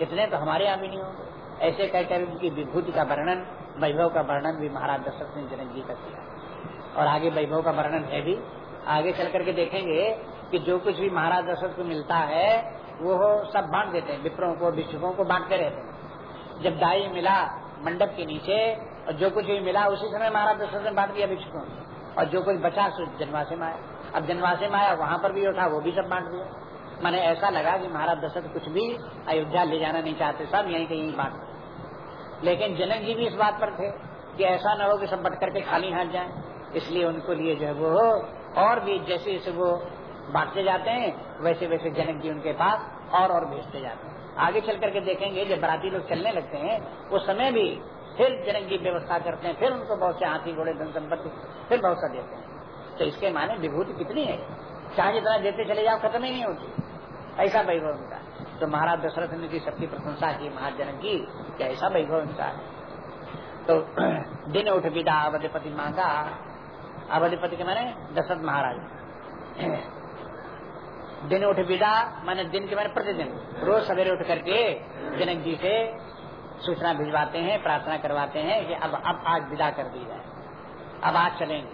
इतने तो हमारे यहाँ भी नहीं होंगे। ऐसे कहकर उनकी विभूति का वर्णन वैभव का वर्णन भी महाराज दशरथ ने जनक जी का किया। और आगे वैभव का वर्णन है भी। आगे चल करके देखेंगे कि जो कुछ भी महाराज दशरथ को मिलता है, वो सब बांट देते हैं। विप्रों को, भिक्षुकों को बांटते रहते हैं। जब दाई मिला मंडप के नीचे, और जो कुछ भी मिला, उसी समय महाराज दशरथ ने बांट दिया भिक्षुकों और जो कुछ बचा जनवासे में आया। अब जनवासे में आया, वहाँ पर भी उठा, वो भी सब बांट दिया। मैंने ऐसा लगा कि महाराज दशरथ कुछ भी अयोध्या ले जाना नहीं चाहते, सब यहीं कहीं बांट लेकिन जनक जी भी इस बात पर थे कि ऐसा न हो कि सब बट करके खाली हाथ जाए। इसलिए उनको लिए जो है वो और भी जैसे जैसे वो बांटते जाते हैं, वैसे वैसे जनक जी उनके पास और और भेजते जाते हैं। आगे चल करके देखेंगे, जब बराती लोग चलने लगते हैं, उस समय भी फिर जनक जी व्यवस्था करते हैं, फिर उनको बहुत से हाथी, घोड़े, धन संपत्ति, फिर बहुत सा देते हैं। तो इसके माने विभूति कितनी है? चाहे जितना देते चले जाओ, खत्म ही नहीं होती। ऐसा वैभव उनका तो महाराज दशरथ ने की सबकी प्रशंसा की, महाजनक की ऐसा वैभव उनका है। तो दिन उठ विदा, अवधिपति मांगा। अवधिपति के माने दशरथ महाराज। दिन उठ विदा, मैंने दिन के मैंने प्रतिदिन। रोज सवेरे उठ करके जनक जी से सूचना भिजवाते हैं, प्रार्थना करवाते हैं कि अब अब आज विदा कर दी जाए। अब आज चलेंगे।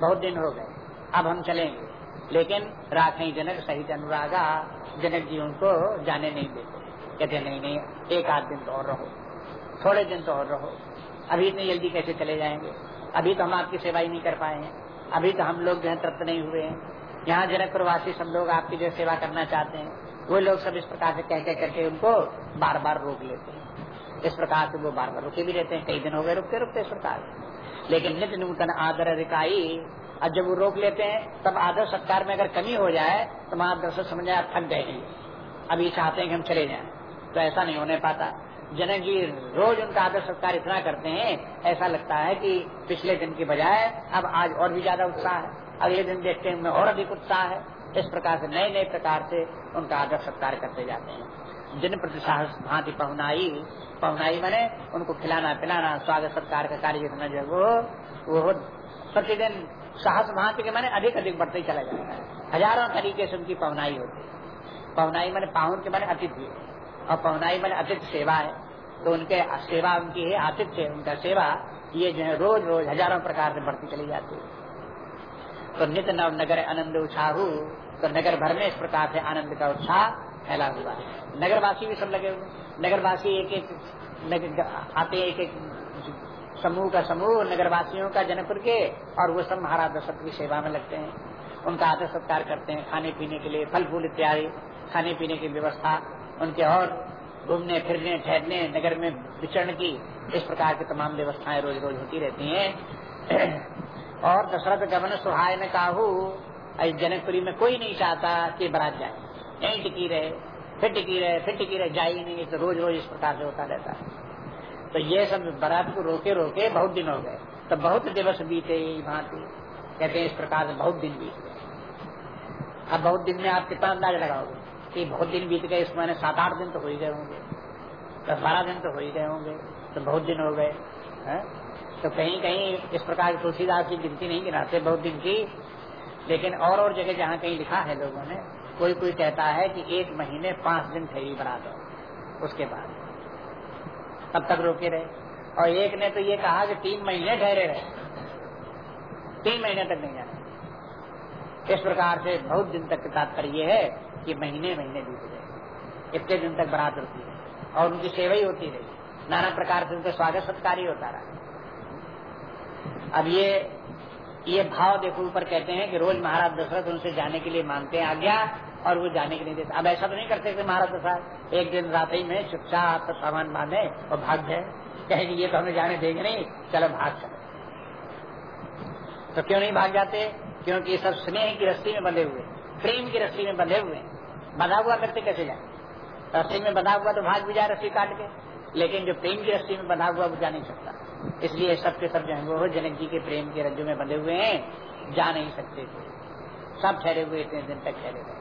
बहुत दिन हो गए। अब हम चलेंगे। लेकिन राखें जनक सहित अनुरागा, जनक जी उनको जाने नहीं देते। कहते नहीं नहीं, एक आध दिन तो और रहो, थोड़े दिन तो और रहो, अभी इतनी जल्दी कैसे चले जाएँगे? अभी तो हम आपकी सेवा ही नहीं कर पाए हैं, अभी तो हम लोग जो तृप्त नहीं हुए हैं। यहाँ जनक प्रवासी सब लोग आपकी जो सेवा करना चाहते हैं, वो लोग सब इस प्रकार से कह कह करके उनको बार बार रोक लेते हैं। इस प्रकार से वो बार बार रुके भी रहते हैं, कई दिन हो गए रुकते रुकते इस प्रकार लेकिन नित्य नूतन आदर अधिकाई और जब वो रोक लेते हैं, तब आदर सत्कार में अगर कमी हो जाए तो महादर्शक समझ आप थक गए हैं। अब ये चाहते हैं कि हम चले जाएँ। तो ऐसा नहीं होने पाता। जनक जी रोज उनका आदर सत्कार इतना करते हैं, ऐसा लगता है कि पिछले दिन की बजाय अब आज और भी ज़्यादा उत्साह है। अगले दिन देखते हैं उनमें और अधिक उत्साह है। इस प्रकार से नए नए प्रकार से उनका आदर सत्कार करते जाते हैं। जिन प्रति साहस भांति पहुनाई। पहुनाई मैंने उनको खिलाना पिलाना स्वागत सत्कार का कार्य जितना जो वो वो प्रतिदिन साहस भांति के मैंने अधिक अधिक बढ़ते चला जाता है। हज़ारों तरीके से उनकी पवनाई होती है। पवनाई मैंने पाहुन के मैंने अतिथि और पवनाई मैंने अतिथि सेवा है। तो उनके सेवा उनकी है आतिथ्य उनका सेवा, ये जो है रोज रोज हज़ारों प्रकार से बढ़ती चली जाती है। तो नित्य नव नगर आनंद उत्साह तो नगर भर में इस प्रकार से आनंद का उत्साह फैला हुआ है। नगरवासी भी सब लगे हुए नगरवासी एक एक आते एक एक समूह का समूह, नगरवासियों का जनकपुर के, और वो सब महाराज दशरथ की सेवा में लगते हैं। उनका आदर सत्कार करते हैं, खाने पीने के लिए फल फूल इत्यादि, खाने पीने की व्यवस्था, उनके और घूमने, फिरने, ठहरने, नगर में विचरण की, इस प्रकार की तमाम व्यवस्थाएँ रोज रोज होती रहती हैं। और दशरथ गमन सुहाय ने काहू जनकपुरी में कोई नहीं चाहता कि बरात जाए। यहीं टिकी रहे, फिर टिकी रहे, फिर टिकी रहे, जाए नहीं तो रोज रोज इस प्रकार से होता रहता है। तो ये सब बारात को रोके रोके बहुत दिन हो गए। तो बहुत दिवस बीते भांति कहते हैं इस प्रकार से बहुत दिन बीत गए। अब बहुत दिन में आप कितना अंदाज लगाओगे कि बहुत दिन बीत गए, इस मैंने सात आठ दिन तो हो ही गए होंगे। दस बारह दिन तो हो ही गए होंगे। तो बहुत दिन हो गए तो कहीं कहीं इस प्रकार तुलसीदास की गिनती नहीं गिनाते बहुत दिन की। लेकिन और और जगह जहाँ कहीं लिखा है लोगों ने, कोई कोई कहता है कि एक महीने पाँच दिन ठहरी दो उसके बाद। तब तक रोके रहे। और एक ने तो ये कहा कि तीन महीने ठहरे रहे। तीन महीने तक नहीं जाना। इस प्रकार से बहुत दिन तक तात्पर्य है कि महीने महीने बीत गए। इतने दिन तक बरात होती है और उनकी सेवा ही होती रही। नाना प्रकार से उनका स्वागत सत्कार ही होता रहा। अब ये ये भाव देखो, ऊपर कहते हैं कि रोज महाराज दशरथ उनसे जाने के लिए मांगते हैं आज्ञा। और वो जाने के नहीं देते। अब ऐसा तो नहीं करते थे महाराज दशरथ एक दिन रात ही में चुपचाप सामान बांधे और भाग गए। कहेंगे ये तो हमें जाने देंगे नहीं, चलो भाग चले। तो क्यों नहीं भाग जाते? क्योंकि ये सब स्नेह की रस्सी में बंधे हुए, प्रेम की रस्सी में बंधे हुए। बंधा हुआ करते कैसे जाए? रस्सी में बंधा हुआ तो भाग भी जाए रस्सी काट के, लेकिन जो प्रेम की रस्सी में बंधा हुआ वो जा नहीं सकता। इसलिए सबके सब जो है वो जनक जी के प्रेम के रज्जु में बंधे हुए हैं, जा नहीं सकते। सब ठहरे हुए इतने दिन तक ठहरे हुए।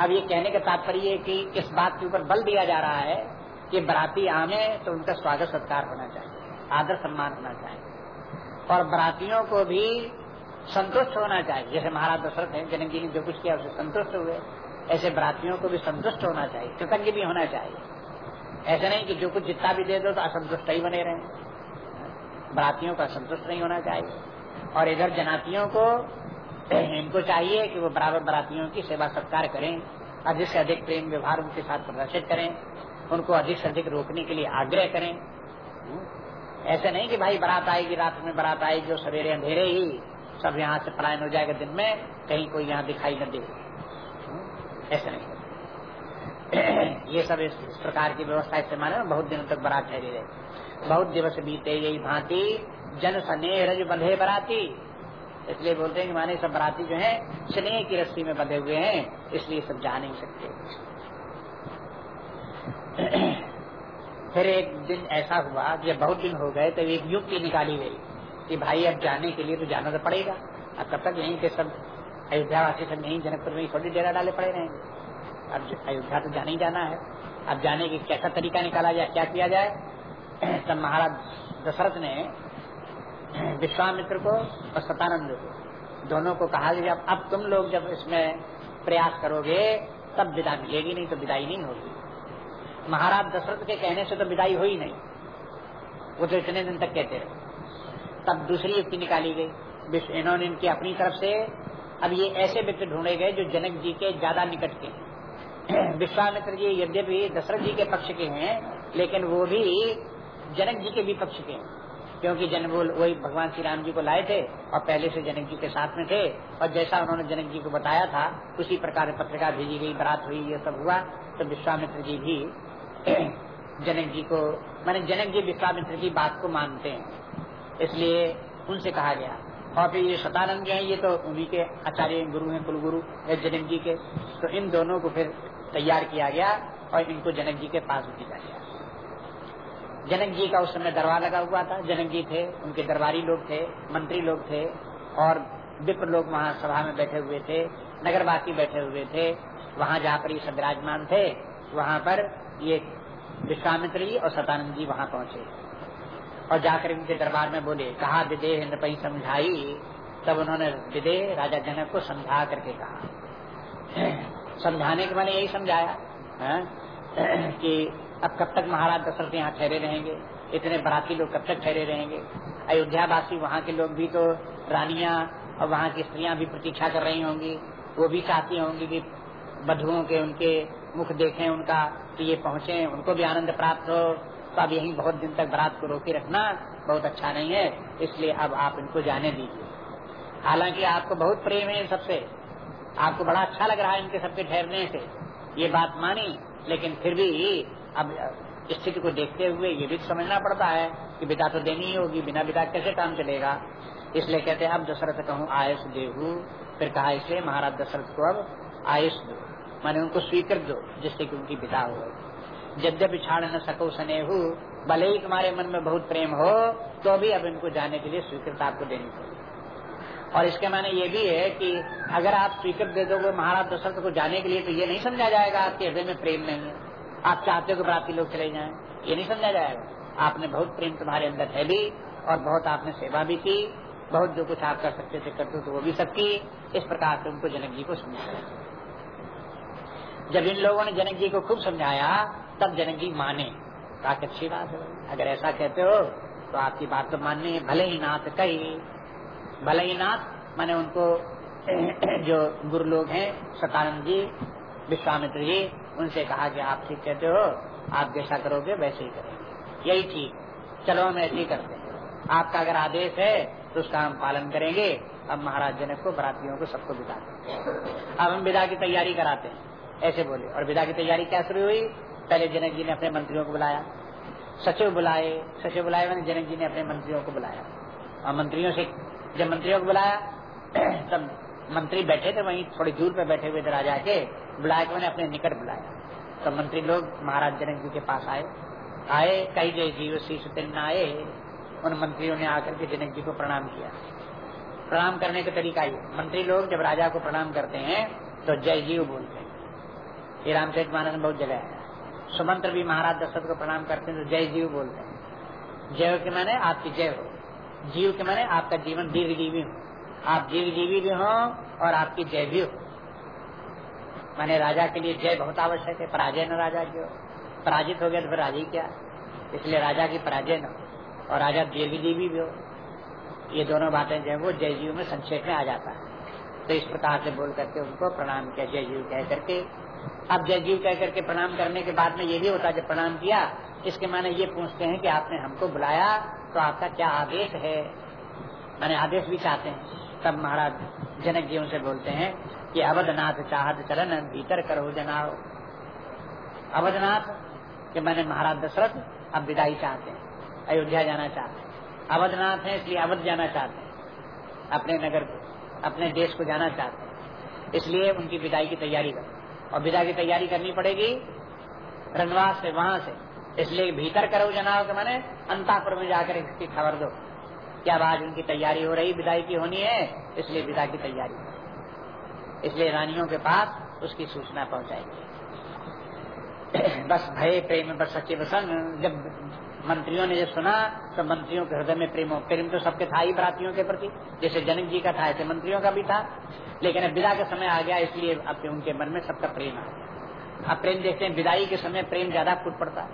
अब ये कहने का तात्पर्य कि इस बात के ऊपर बल दिया जा रहा है कि बराती आने तो उनका स्वागत सत्कार होना चाहिए, आदर सम्मान होना चाहिए। और बरातियों को भी संतुष्ट होना चाहिए। जैसे महाराज दशरथ है, जनक जी ने जो कुछ किया, उसे संतुष्ट हुए। ऐसे बरातियों को भी संतुष्ट होना चाहिए, कृतज्ञ भी होना चाहिए। ऐसा नहीं कि जो कुछ जितना भी दे दो तो असंतुष्ट ही बने रहे। बरातियों का संतुष्ट नहीं होना चाहिए। और इधर जनातियों को इनको चाहिए कि वो बराबर बरातियों की सेवा सत्कार करें अधिक से अधिक प्रेम व्यवहार उनके साथ प्रदर्शित करें, उनको अधिक से अधिक रोकने के लिए आग्रह करें। ऐसे नहीं कि भाई बारात आएगी, रात में बारात आएगी जो सवेरे अंधेरे ही सब यहाँ से पलायन हो जाएगा, दिन में कहीं कोई यहाँ दिखाई न दे। ऐसा नहीं। ये सब इस प्रकार की व्यवस्था इस्तेमाल है बहुत दिनों तक बरात ठहरी रहे। बहुत दिवस बीते, यही भांति जन स्नेह रज बंधे बराती। इसलिए बोलते हैं कि माने सब बराती जो है स्नेह की रस्सी में बंधे हुए हैं, इसलिए सब जा नहीं सकते। फिर एक दिन ऐसा हुआ कि बहुत दिन हो गए तो एक युक्ति निकाली गई कि भाई अब जाने के लिए तो जाना तो पड़ेगा। अब तब तक यहीं के सब अयोध्या वासी सब यहीं जनकपुर में थोड़ी डेरा डाले पड़े रहेंगे अब अयोध्या तो जाना ही जाना है। अब जाने की कैसा तरीका निकाला जाए, क्या किया जाए? तब महाराज दशरथ ने विश्वामित्र को और सतानंद को। दोनों को कहा कि अब तुम लोग जब इसमें प्रयास करोगे, तब विदा मिलेगी नहीं तो विदाई नहीं होगी। महाराज दशरथ के कहने से तो विदाई हुई नहीं। वो तो इतने दिन तक कहते रहे। तब दूसरी युक्ति निकाली गई। इन्होंने इनकी अपनी तरफ़ से, अब ये ऐसे व्यक्ति ढूंढे गए जो जनक जी के ज़्यादा निकट के हैं। विश्वामित्र जी यद्यपि दशरथ जी के पक्ष के हैं, लेकिन वो भी जनक जी के भी पक्ष के हैं। क्योंकि जन वो वही भगवान श्री राम जी को लाए थे और पहले से जनक जी के साथ में थे और जैसा उन्होंने जनक जी को बताया था, उसी प्रकार पत्रिका भेजी गई, बारात हुई, ये सब हुआ। तो विश्वामित्र जी भी जनक जी को, मैंने जनक जी विश्वामित्र की बात को मानते हैं। इसलिए उनसे कहा गया। और फिर ये शतानंद जो है, ये तो उन्हीं के आचार्य गुरु हैं, कुलगुरु जनक जी के। तो इन दोनों को फिर तैयार किया गया और इनको जनक जी के पास भेजा गया। जनक जी का उस समय दरबार लगा हुआ था। जनक जी थे, उनके दरबारी लोग थे, मंत्री लोग थे और विप्र लोग वहाँ सभा में बैठे हुए थे, नगरवासी बैठे हुए थे। वहाँ जहाँ पर ये सब विराजमान थे। वहाँ पर ये विश्वामित्र और सतानंद जी वहाँ पहुँचे। और जाकर उनके दरबार में बोले, कहा, विदेह नपई समझाई? तब उन्होंने विदेह राजा जनक को समझा करके कहा। समझाने के मैंने यही समझाया? कि अब कब तक महाराज दशरथ यहाँ ठहरे रहेंगे? इतने बराती लोग कब तक ठहरे रहेंगे? अयोध्या वासी वहाँ के लोग भी तो रानियाँ और वहाँ की स्त्रियाँ भी प्रतीक्षा कर रही होंगी। वो भी चाहती होंगी कि बधुओं के उनके मुख देखें, उनका कि ये पहुँचे, उनको भी आनंद प्राप्त हो। तो अब यही बहुत दिन तक बारात को रोके रखना बहुत अच्छा नहीं है। इसलिए अब आप इनको जाने दीजिए। हालाँकि आपको बहुत प्रेम है सबसे। आपको बड़ा अच्छा लग रहा है इनके सबके ठहरने से। ये बात मानी, लेकिन फिर भी अब स्थिति को देखते हुए ये भी समझना पड़ता है कि बिता तो देनी ही होगी, बिना बिता कैसे काम चलेगा? इसलिए कहते हैं, अब दशरथ कहूँ आयुष देहू फिर कहा इसलिए, महाराज दशरथ को अब आयुष दो। माने उनको स्वीकृत दो, जिससे कि उनकी बिता हो। जब जब छाड़ न सको स्नेहू भले ही तुम्हारे मन में बहुत प्रेम हो तो भी अब इनको जाने के लिए स्वीकृत आपको देनी पड़ेगी। और इसके माने ये भी है कि अगर आप स्वीकृत दे दोगे, महाराज दशरथ को जाने के लिए तो ये नहीं समझा जाएगा आपके हृदय में प्रेम नहीं है। आप चाहते हो कि बराती लोग चले जाएँ? ये नहीं समझा जाएगा। आपने बहुत प्रेम तुम्हारे अंदर है भी, और बहुत आपने सेवा भी की, बहुत जो कुछ आप कर सकते थे, करते तो वो भी सब की। इस प्रकार से उनको जनक जी को समझाया। जब इन लोगों ने जनक जी को खूब समझाया, तब जनक जी माने। काफ़ी अच्छी बात है। अगर ऐसा कहते हो तो आपकी बात तो माननी है। भले ही नाथ कही। भले ही नाथ, मैंने उनको जो गुरु लोग हैं, सतानंद जी, विश्वामित्र जी उनसे कहा कि आप ठीक कहते हो, आप जैसा करोगे वैसे ही करेंगे। यही ठीक चलो हम ऐसे ही करते हैं। आपका अगर आदेश है तो उसका हम पालन करेंगे। अब महाराज जनक को, बरातियों को सबको बिता अब हम विदा की तैयारी कराते हैं। ऐसे बोले। और विदा की तैयारी क्या शुरू हुई? पहले जनक जी ने अपने मंत्रियों को बुलाया। सचिव बुलाए। सचिव बुलाए मैंने, जनक जी ने अपने मंत्रियों को बुलाया। और मंत्रियों से, जब मंत्रियों को बुलाया, तब मंत्री बैठे थे, वहीं थोड़ी दूर पे बैठे हुए थे राजा के बुलाया के मैंने अपने निकट बुलाया। तो मंत्री लोग महाराज जनक जी के पास आए। आए कई जय जीव शीश आए। उन मंत्रियों ने आकर के जनक जी को प्रणाम किया। प्रणाम करने का तरीका ये, मंत्री लोग जब राजा को प्रणाम करते हैं तो जय जीव बोलते हैं। ये रामचरित मानस बहुत जगह है। सुमंत्र भी महाराज दशरथ को प्रणाम करते हैं तो जय जीव बोलते हैं। जय के मैंने आपकी जय हो। जीव के मैंने आपका जीवन दीर्घ जीवी हो। आप दीर्घ जीवी भी हो और आपकी जय भी हो। मैंने राजा के लिए जय बहुत आवश्यक है, पराजय न राजा की हो। पराजित हो गया तो फिर राज़ी क्या? इसलिए राजा की पराजय न और राजा जय भी जीवी भी हो। ये दोनों बातें जो है, वो जय जीव में संक्षेप में आ जाता है। तो इस प्रकार से बोल करके उनको प्रणाम किया, जय जीव कह करके। अब जय जीव कह करके प्रणाम करने के बाद में ये भी होता जब प्रणाम किया, इसके माने ये पूछते हैं कि आपने हमको बुलाया तो आपका क्या आदेश है? मैंने आदेश भी चाहते हैं। तब महाराज जनक जी उनसे बोलते हैं कि अवधनाथ चाहत चरण भीतर करो जनाओ। अवधनाथ, कि मैंने महाराज दशरथ अब विदाई चाहते हैं, अयोध्या जाना चाहते हैं। अवधनाथ है, इसलिए अवध जाना चाहते हैं। अपने नगर को, अपने देश को जाना चाहते हैं। इसलिए उनकी विदाई की तैयारी करो। और विदा की तैयारी करनी पड़ेगी रनवास से, वहाँ से। इसलिए भीतर करो जनाओ, के मैंने अंतापुर में जाकर इसकी खबर दो। क्या आज उनकी तैयारी हो रही, विदाई की होनी है, इसलिए विदा की तैयारी इसलिए रानियों के पास उसकी सूचना पहुंचाएगी। बस भय, प्रेम बस सच्चे प्रसंग जब मंत्रियों ने जब सुना तो मंत्रियों के हृदय में प्रेम हो प्रेम तो सबके था ही बरातियों के प्रति, जैसे जनक जी का था, ऐसे मंत्रियों का भी था। लेकिन अब विदा का समय आ गया, इसलिए अब उनके मन में सबका प्रेम आ गया। अब प्रेम देखते हैं, विदाई के समय प्रेम ज़्यादा फूट पड़ता है।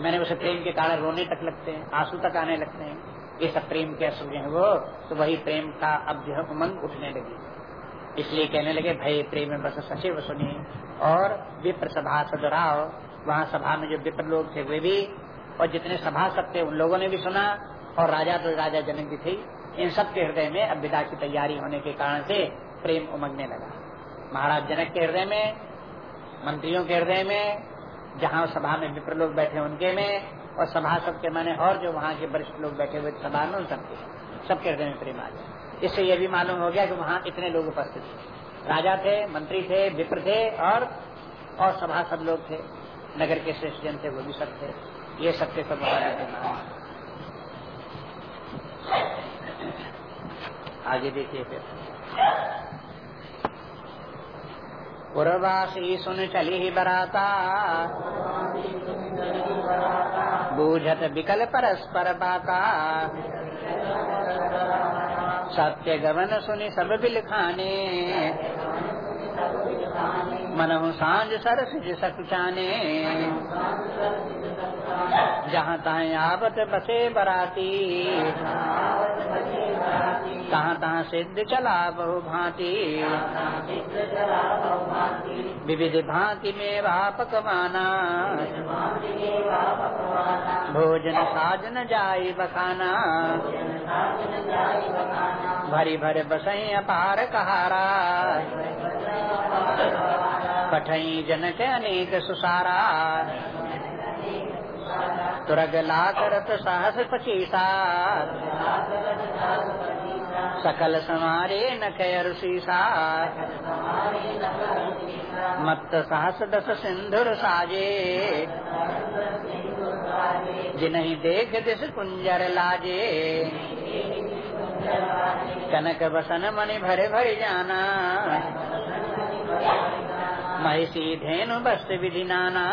मैंने उसे प्रेम के कारण रोने तक लगते हैं, आँसू तक आने लगते हैं। सब प्रेम के असुर है वो तो वही प्रेम का अब जो उमंग उठने लगी। इसलिए कहने लगे, भय प्रेम बस सचिव सुनी और विप्र सभा सदराव वहाँ सभा में जो विप्र लोग थे वे भी, और जितने सभा सब थे उन लोगों ने भी सुना, और राजा तो राजा जनक भी थी। इन सब के हृदय में अब विदा की तैयारी होने के कारण से प्रेम उमंगने लगा। महाराज जनक के हृदय में, मंत्रियों के हृदय में, जहाँ सभा में विप्र लोग बैठे उनके में और सभा सबके माने और जो वहाँ के वरिष्ठ लोग बैठे हुए सभा में उन सबके सबके हृदय में प्रेम आ गया। इससे यह भी मालूम हो गया कि वहाँ इतने लोग उपस्थित थे। राजा थे, मंत्री थे, विप्र थे और और सभा सब लोग थे। नगर के श्रेष्ठ जन थे, वो भी सब थे। ये सब सब वहाँ आगे देखिए फिर। पुरवासी सुन चली बराता। बूझत विकल परस्पर बाता। सत्य गवन सुनि सब बिल खाने। मनहु साँझ सरस सकुचाने जहाँ तहाँ आवत बसे बराती। तहाँ तहाँ सिद्ध चला बहु भांति। विविध भांति में वापक माना भोजन साजन जाय बखाना भरी भर बसई अपार कहारा। पठई जनक अनेक सुसारा। तुरग ला करत साहस पचीसा। सकल समारे न खैर मत साहस दस सिंधुर साजे। जिन्हीं देख दिस कुंजर लाजे। कनक बसन मणि भरे भरे जाना। महिषी धेनु बस्त विधि नाना।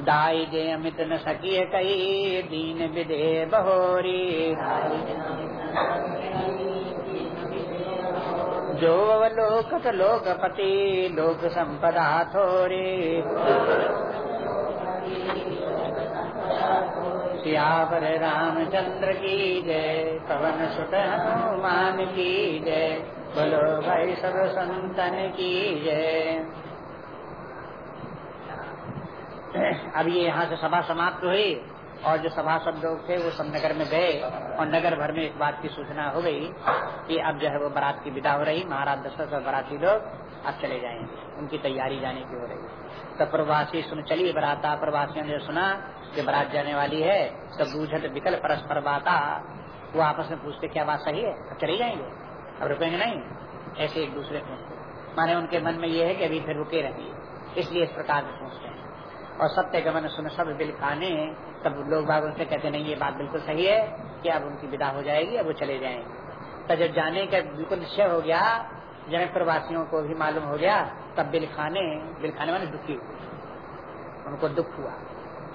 दाई दे अमित न सकी कई दीन विदे बहोरी। जो अवलोकत लोकपति, लोक संपदा थोरी। सियावर रामचंद्र की जय, पवन सुत हनुमान की जय, बोलो भाई सब संतन की जय। अब ये यहाँ से सभा समाप्त हुई, और जो सभा सब लोग थे वो सब नगर में गए, और नगर भर में इस बात की सूचना हो गई कि अब जो है वो बारात की विदा हो रही, महाराज दशरथ और बाराती लोग अब चले जाएँगे, उनकी तैयारी जाने की हो रही। तो प्रवासी सुन, चलिए बराता, प्रवासियों ने सुना कि बारात जाने वाली है तो बूझत विकल परस्पर बाता। वो आपस में पूछते, क्या बात सही है? अब चले जाएँगे? अब रुकेंगे नहीं? ऐसे एक दूसरे सोचते माने उनके मन में ये है कि अभी फिर रुके रहेंगे इसलिए इस प्रकार से सोचते हैं। और सत्य गमन सुन सब बिल खाने, तब लोग बाग उनसे कहते, नहीं, ये बात बिल्कुल सही है कि अब उनकी विदा हो जाएगी, अब वो चले जाएँगे। तब जब जाने का बिल्कुल निश्चय हो गया जनक वासियों को भी मालूम हो गया, तब बिल खाने बिल खाने वाले दुखी हुए। उनको दुख हुआ।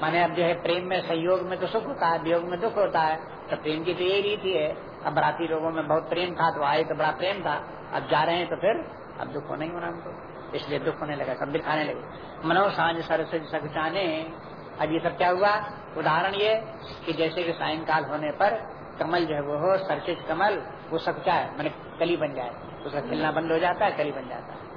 माने अब जो है प्रेम में, सहयोग में तो सुख होता है, वियोग में दुख होता है तो प्रेम की तो यही रीति है। अब बराती लोगों में बहुत प्रेम था तो आए तो बड़ा प्रेम था। अब जा रहे हैं तो फिर अब दुख होना ही होना हमको इसलिए दुख होने लगा सब दिखाने लगे। मनो साँझ सरस्वती सचाने अब ये सब क्या हुआ? उदाहरण ये कि जैसे कि सायंकाल होने पर कमल जो है वो हो, सरचित कमल, वो सकता है मैंने कली बन जाए। उसका खिलना बंद हो जाता है, कली बन जाता है।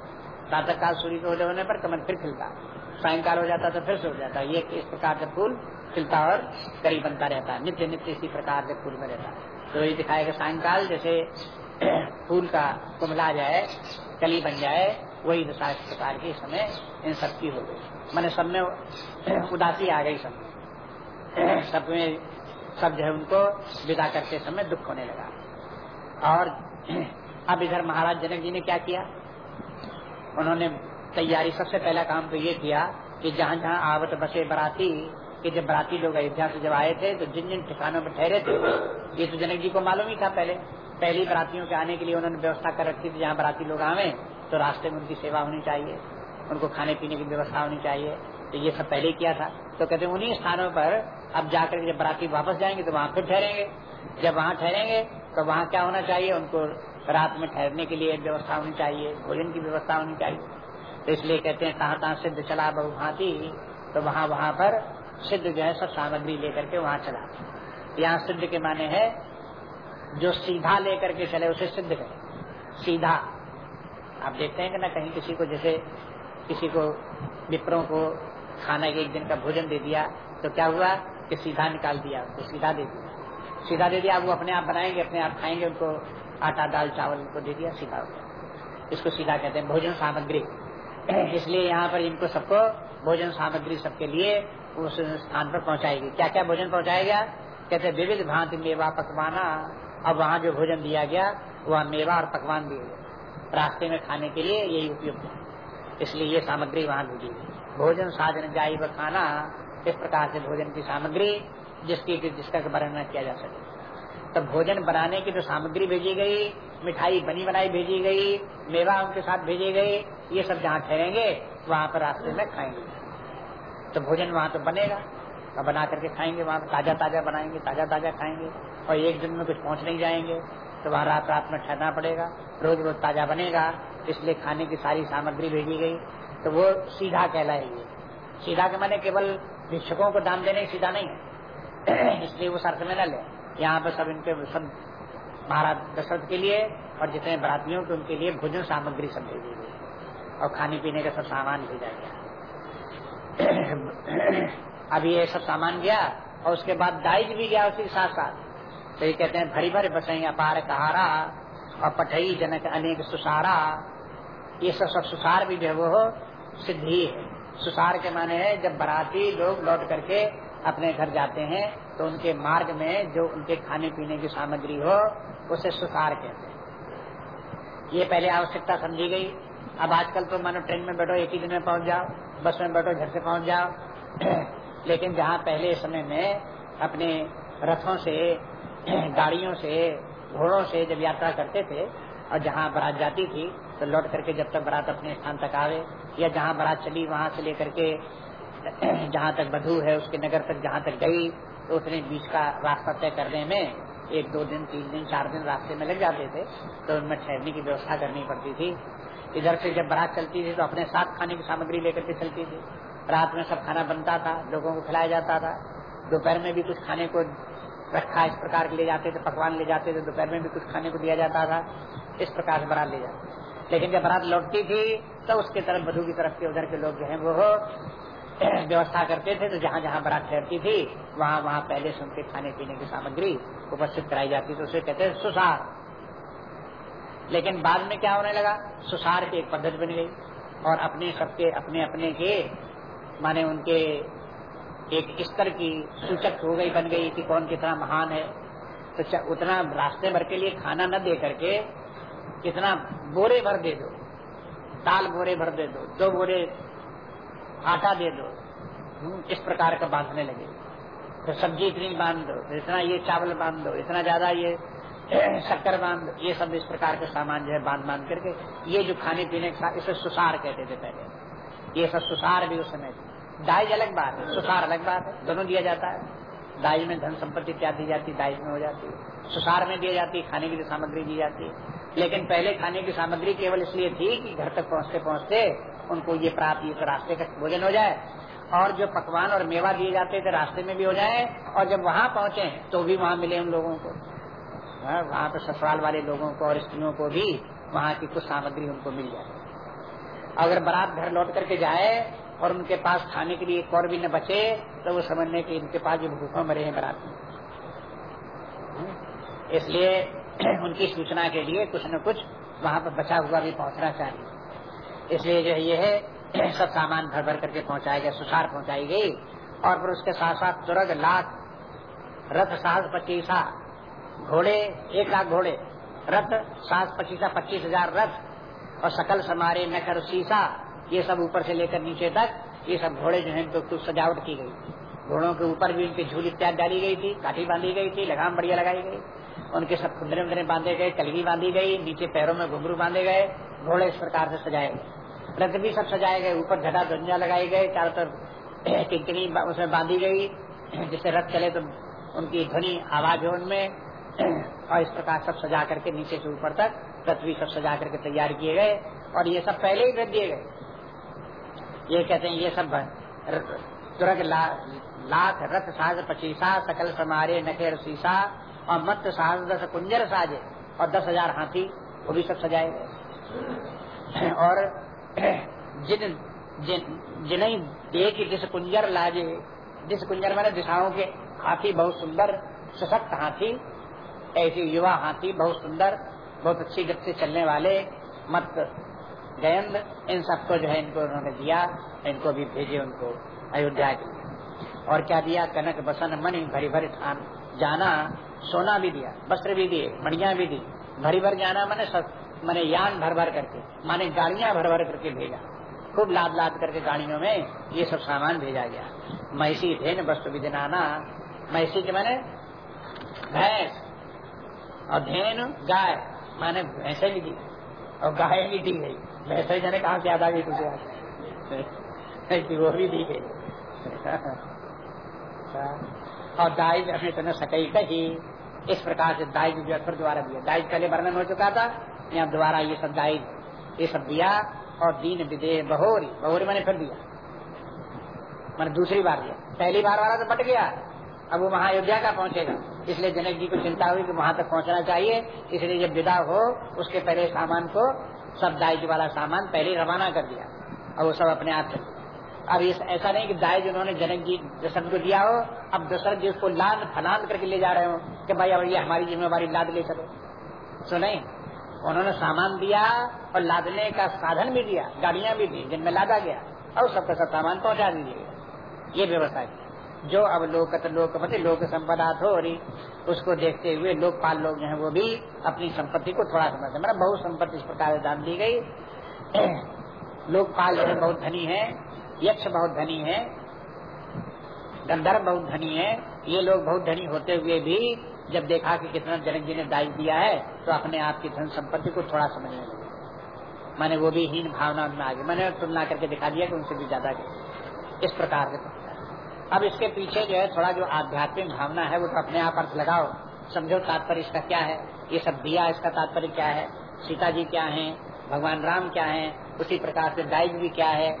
प्रातः काल सूर्य के होने पर कमल फिर खिलता है। सायंकाल हो जाता तो फिर से जाता ये इस प्रकार से फूल खिलता और करी बनता रहता है। नित्य नित्य इसी प्रकार से फूल में रहता है। तो ये दिखाएगा सायंकाल जैसे फूल का कुमला जाए, कली बन जाए, वही दशा इस प्रकार की समय इन सबकी हो गई। मैंने सब में उदासी आ गई सब सब में, सब जो है उनको विदा करते समय दुख होने लगा। और अब इधर महाराज जनक जी ने क्या किया? उन्होंने तैयारी। सबसे पहला काम तो ये किया कि जहाँ जहाँ आवत बसे बराती, कि जब बराती लोग अयोध्या से जब आए थे तो जिन जिन ठिकानों पर ठहरे थे, ये तो जनक जी को मालूम ही था पहले। पहली बरातियों के आने के लिए उन्होंने व्यवस्था कर रखी थी, जहाँ बराती लोग आवे तो रास्ते में उनकी सेवा होनी चाहिए, उनको खाने पीने की व्यवस्था होनी चाहिए। तो ये सब पहले किया था। तो कहते उन्हीं स्थानों पर अब जाकर जब बराती वापस जाएँगे तो वहाँ फिर ठहरेंगे। जब वहाँ ठहरेंगे तो वहाँ क्या होना चाहिए? उनको रात में ठहरने के लिए व्यवस्था होनी चाहिए, भोजन की व्यवस्था होनी चाहिए। तो इसलिए कहते हैं कहाँ कहाँ सिद्ध चला बहुभांति तो वहाँ वहाँ पर सिद्ध जो है सब सामग्री लेकर के वहाँ चला। यहाँ सिद्ध के माने है, जो सीधा लेकर के चले, उसे सिद्ध करे। सीधा। आप देखते हैं कि ना कहीं किसी को जैसे किसी को विप्रों को खाना के एक दिन का भोजन दे दिया तो क्या हुआ कि सीधा निकाल दिया तो सीधा दे दिया। सीधा दे दिया वो अपने आप बनाएँगे, अपने आप खाएँगे, उनको आटा, दाल, चावल उनको दे दिया, सीधा इसको सीधा कहते हैं भोजन सामग्री। इसलिए यहाँ पर इनको सबको भोजन सामग्री सबके लिए उस स्थान पर पहुँचाएगी। क्या क्या भोजन पहुँचाएगा? कहते विविध भांति मेवा पकवाना। अब वहाँ जो भोजन दिया गया, वह मेवा और पकवान दिए रास्ते में खाने के लिए यही उपयुक्त है। इसलिए ये सामग्री वहाँ भेजी भोजन साधन जाई व खाना, इस प्रकार से भोजन की सामग्री, जिसकी जिसका वर्णन किया जा सके। तो भोजन बनाने की जो सामग्री भेजी गई, मिठाई बनी बनाई भेजी गई, मेवा उनके साथ भेजी गई ये सब जहाँ ठहरेंगे, वहाँ पर रास्ते में खाएँगे। तो भोजन वहाँ तो बनेगा। और बना करके खाएँगे वहाँ ताज़ा ताज़ा बनाएँगे ताज़ा ताज़ा खाएँगे, और एक दिन में कुछ पहुँच नहीं जाएँगे तो वहाँ रात रात में ठहरना पड़ेगा। रोज रोज ताज़ा बनेगा, इसलिए खाने की सारी सामग्री भेजी गई। तो वो सीधा कहलाएगी। सीधा के मैंने केवल भिक्षकों को दान देने सीधा नहीं है। इसलिए वो अर्थ में न ले। यहाँ पर सब इनके सब महाराज दशरथ के लिए और जितने बरातियों के उनके लिए भोजन सामग्री सब भेजी गई और खाने पीने का सब सामान भेजा गया। अभी ये सब सामान गया और उसके बाद दाइज भी गया उसी साथ साथ तो ये कहते हैं, भरी भरी बसई अपार कहारा और पठई जनक अनेक सुसारा। ये सब सब सुसार भी जो वो सिद्धि है। सुसार के माने है जब बराती लोग लौट करके अपने घर जाते हैं तो उनके मार्ग में जो उनके खाने पीने की सामग्री हो, उसे सुसार कहते हैं। ये पहले आवश्यकता समझी गई। अब आजकल तो मानो ट्रेन में बैठो, एक ही दिन में पहुँच जाओ, बस में बैठो, घर से पहुँच जाओ। लेकिन जहाँ पहले समय में अपने रथों से, गाड़ियों से, घोड़ों से जब यात्रा करते थे, और जहाँ बारात जाती थी तो लौट करके जब तक बारात अपने स्थान तक आवे, या जहाँ बारात चली, वहाँ से लेकर के जहाँ तक बधू है, उसके नगर तक जहाँ तक गई तो उतने बीच का रास्ता तय करने में एक, दो दिन, तीन दिन, चार दिन रास्ते में लग जाते थे तो उनमें ठहरने की व्यवस्था करनी पड़ती थी। इधर से जब बारात चलती थी तो अपने साथ खाने की सामग्री लेकर के चलती थी। रात में सब खाना बनता था, लोगों को खिलाया जाता था। दोपहर में भी कुछ खाने को रखा, इस प्रकार के ले जाते थे, पकवान ले जाते थे, दोपहर में भी कुछ खाने को दिया जाता था, इस प्रकार से बारात ले जाते लेकिन जब बारात लौटती थी तो उसके तरफ़ बधू की तरफ़ के उधर के लोग जो है, वो व्यवस्था करते थे तो जहाँ जहाँ बारात ठहरती थी, वहाँ वहाँ पहले से उनके खाने पीने की सामग्री उपस्थित कराई जाती तो उसे कहते हैं सुसार। लेकिन बाद में क्या होने लगा? सुसार की एक पद्धति बन गई और अपने सबके अपने अपने के, माने उनके एक स्तर की सूचक हो गई, बन गई कि कौन कितना महान है। तो उतना रास्ते भर के लिए खाना न दे करके कितना बोरे भर दे दो, दाल बोरे भर दे दो दो बोरे आटा दे दो। इस प्रकार का बांधने लगे। तो सब्ज़ी इतनी बाँध दो तो इतना ये चावल बाँध दो, इतना ज़्यादा ये शक्कर बाँध ये सब इस प्रकार के सामान जो है बाँध बाँध करके, ये जो खाने पीने का इसे सुसार कहते थे पहले। ये सब सुसार भी उस समय दाइज अलग बात है, सुसार अलग बात है, दोनों दिया जाता है। दाइज में धन संपत्ति क्या दी जाती दाइज में हो जाती है। सुसार में दी जाती है, खाने की सामग्री दी जाती है। लेकिन पहले खाने की सामग्री केवल इसलिए थी कि घर तक पहुँचते पहुँचते उनको ये प्राप्त तो रास्ते का भोजन हो जाए। और जो पकवान और मेवा दिए जाते थे रास्ते में भी हो जाए और जब वहाँ पहुँचे तो भी वहाँ मिले उन लोगों को। हाँ, वहाँ पर ससुराल वाले लोगों को और स्त्रियों को भी वहाँ की कुछ सामग्री उनको मिल जाए। अगर बारात घर लौट करके जाए और उनके पास खाने के लिए एक और भी न बचे तो वो समझने की इनके पास जो भूखों मरे हैं बारात में। इसलिए उनकी सूचना के लिए कुछ न कुछ वहाँ पर बचा हुआ भी पहुँचना चाहिए। इसलिए जो है ये है, सब सामान भर भर करके पहुँचाया गया सुसार पहुंचाई गई, और फिर उसके साथ साथ तुरग लाख, रथ, साहस पच्चीसा, घोड़े, एक लाख घोड़े, रथ सात पच्चीसा, पच्चीस हज़ार रथ, और सकल समारे नकर शीशा ये सब ऊपर से लेकर नीचे तक, ये सब घोड़े जो है तो कुछ सजावट की गई। घोड़ों के ऊपर भी उनकी झूल इत्यादि डाली गई थी, काठी बांधी गई थी, लगाम बढ़िया लगाई गई। उनके सब खुदरे उदरे बांधे गए, कलगी बांधी गई, नीचे पैरों में घुंघरू बांधे गए, घोड़े इस प्रकार से सजाए गए। रथ भी सब सजाए गए ऊपर झटा ध्वजा लगाई गए चारों तरफ़ किंकनी उसमें बांधी गई जिससे रथ चले तो उनकी ध्वनि आवाज़ हो उनमें और इस प्रकार सब सजा करके नीचे से ऊपर तक रथ भी सब सजा करके तैयार किए गए और ये सब पहले ही रख दिए गए। ये कहते हैं ये सब तुरक ला, लाख रथ साज पचीसा सकल समारे नखेर शीशा और मत साज दस कुंजर साजे और दस हज़ार हाथी वो भी सब सजाए गए। और जिन जिन देख जिस कुंजर लाजे, जिस कुंजर मैंने दिशाओं के हाथी बहुत सुंदर, सशक्त हाथी, ऐसे युवा हाथी बहुत सुंदर, बहुत अच्छी गति से चलने वाले, मत गयंद, इन सबको जो है इनको उन्होंने दिया, इनको भी भेजे उनको अयोध्या के और क्या दिया? कनक बसन मणि भरी भरी थान, जाना, सोना भी दिया, वस्त्र भी दिए, मणिया भी दी। भरी भर जाना मैंने मैंने यान भर भर करके, माने गाड़ियाँ भर भर करके भेजा। खूब लाद लाद करके गाड़ियों में ये सब सामान भेजा गया। मैसी धेन वस्तु विदिनाना मैसी के मैंने भैंस और धेन गाय, माने भैंसे भी दी और गाय भी दी गई भैंसे जाने कहा से याद आ गई तुझे? वो भी दी गई और दाई अपने तरह सकई कही। इस प्रकार से दाई भी फिर द्वारा दिया। दाई पहले वर्णन हो चुका था यहाँ दोबारा ये सब दाई ये सब दिया और दीन विदेह बहोरी बहोरी मैंने फिर दिया। मैंने दूसरी बार दिया। पहली बार वाला तो बट गया। अब वो वहाँ अयोध्या का पहुंचेगा। इसलिए जनक जी को चिंता हुई कि वहाँ तक पहुँचना चाहिए। इसलिए जब विदा हो, उसके पहले सामान को, सब दाई वाला सामान पहले रवाना कर दिया। और वो सब अपने आप चल। अब इस ऐसा नहीं कि दाई उन्होंने जनक जी दशरथ को दिया हो, अब दशरथ जी उसको लाद फलान करके ले जा रहे हो कि भाई अब ये हमारी जिम्मेवारी लाद ले चलो। सो नहीं। उन्होंने सामान दिया और लादने का साधन भी दिया, गाड़ियाँ भी दी, जिनमें लादा गया, और सबका सब सामान पहुँचा दीजिएगा ये व्यवस्था की। जो अब लोकत लोकपति लोक संपदा हो रही उसको देखते हुए लोकपाल लोग जो है, वो भी अपनी संपत्ति को थोड़ा समझते मतलब बहुत संपत्ति इस प्रकार दान दी गई। लोकपाल जो बहुत धनी है, यक्ष बहुत धनी है, गंधर्व बहुत धनी है, ये लोग बहुत धनी होते हुए भी जब देखा कि कितना जनक जी ने दाई दिया है तो अपने आप की धन संपत्ति को थोड़ा समझने लगे। मैंने वो भी हीन भावना में आगे मैंने तुलना करके दिखा दिया कि उनसे भी ज़्यादा इस प्रकार से अब इसके पीछे जो है थोड़ा जो आध्यात्मिक भावना है वो तो अपने आप अर्थ लगाओ। समझो तात्पर्य इसका क्या है? ये सब दिया इसका तात्पर्य क्या है? सीता जी क्या है? भगवान राम क्या है? उसी प्रकार से दाइज भी क्या है?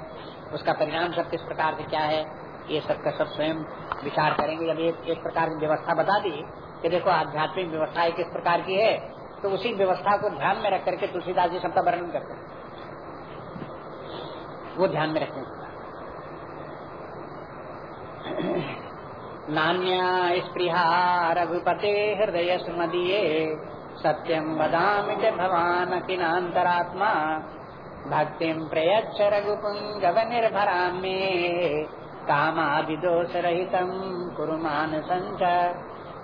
उसका परिणाम सब किस प्रकार से क्या है? ये सब का सब स्वयं विचार करेंगे। जब एक, एक प्रकार की व्यवस्था बता दी। कि देखो आध्यात्मिक व्यवस्था किस प्रकार की है तो उसी व्यवस्था को ध्यान में रख करके तुलसीदास जी सबका वर्णन करते हैं। वो ध्यान में रखने नान्या स्पृहा रघुपते हृदय सुमदीये सत्यम बदाम भवान किनातरात्मा भक्तिम प्रयच्छ रघुपुंगव निर्भरा मे कामादिदोष रहितम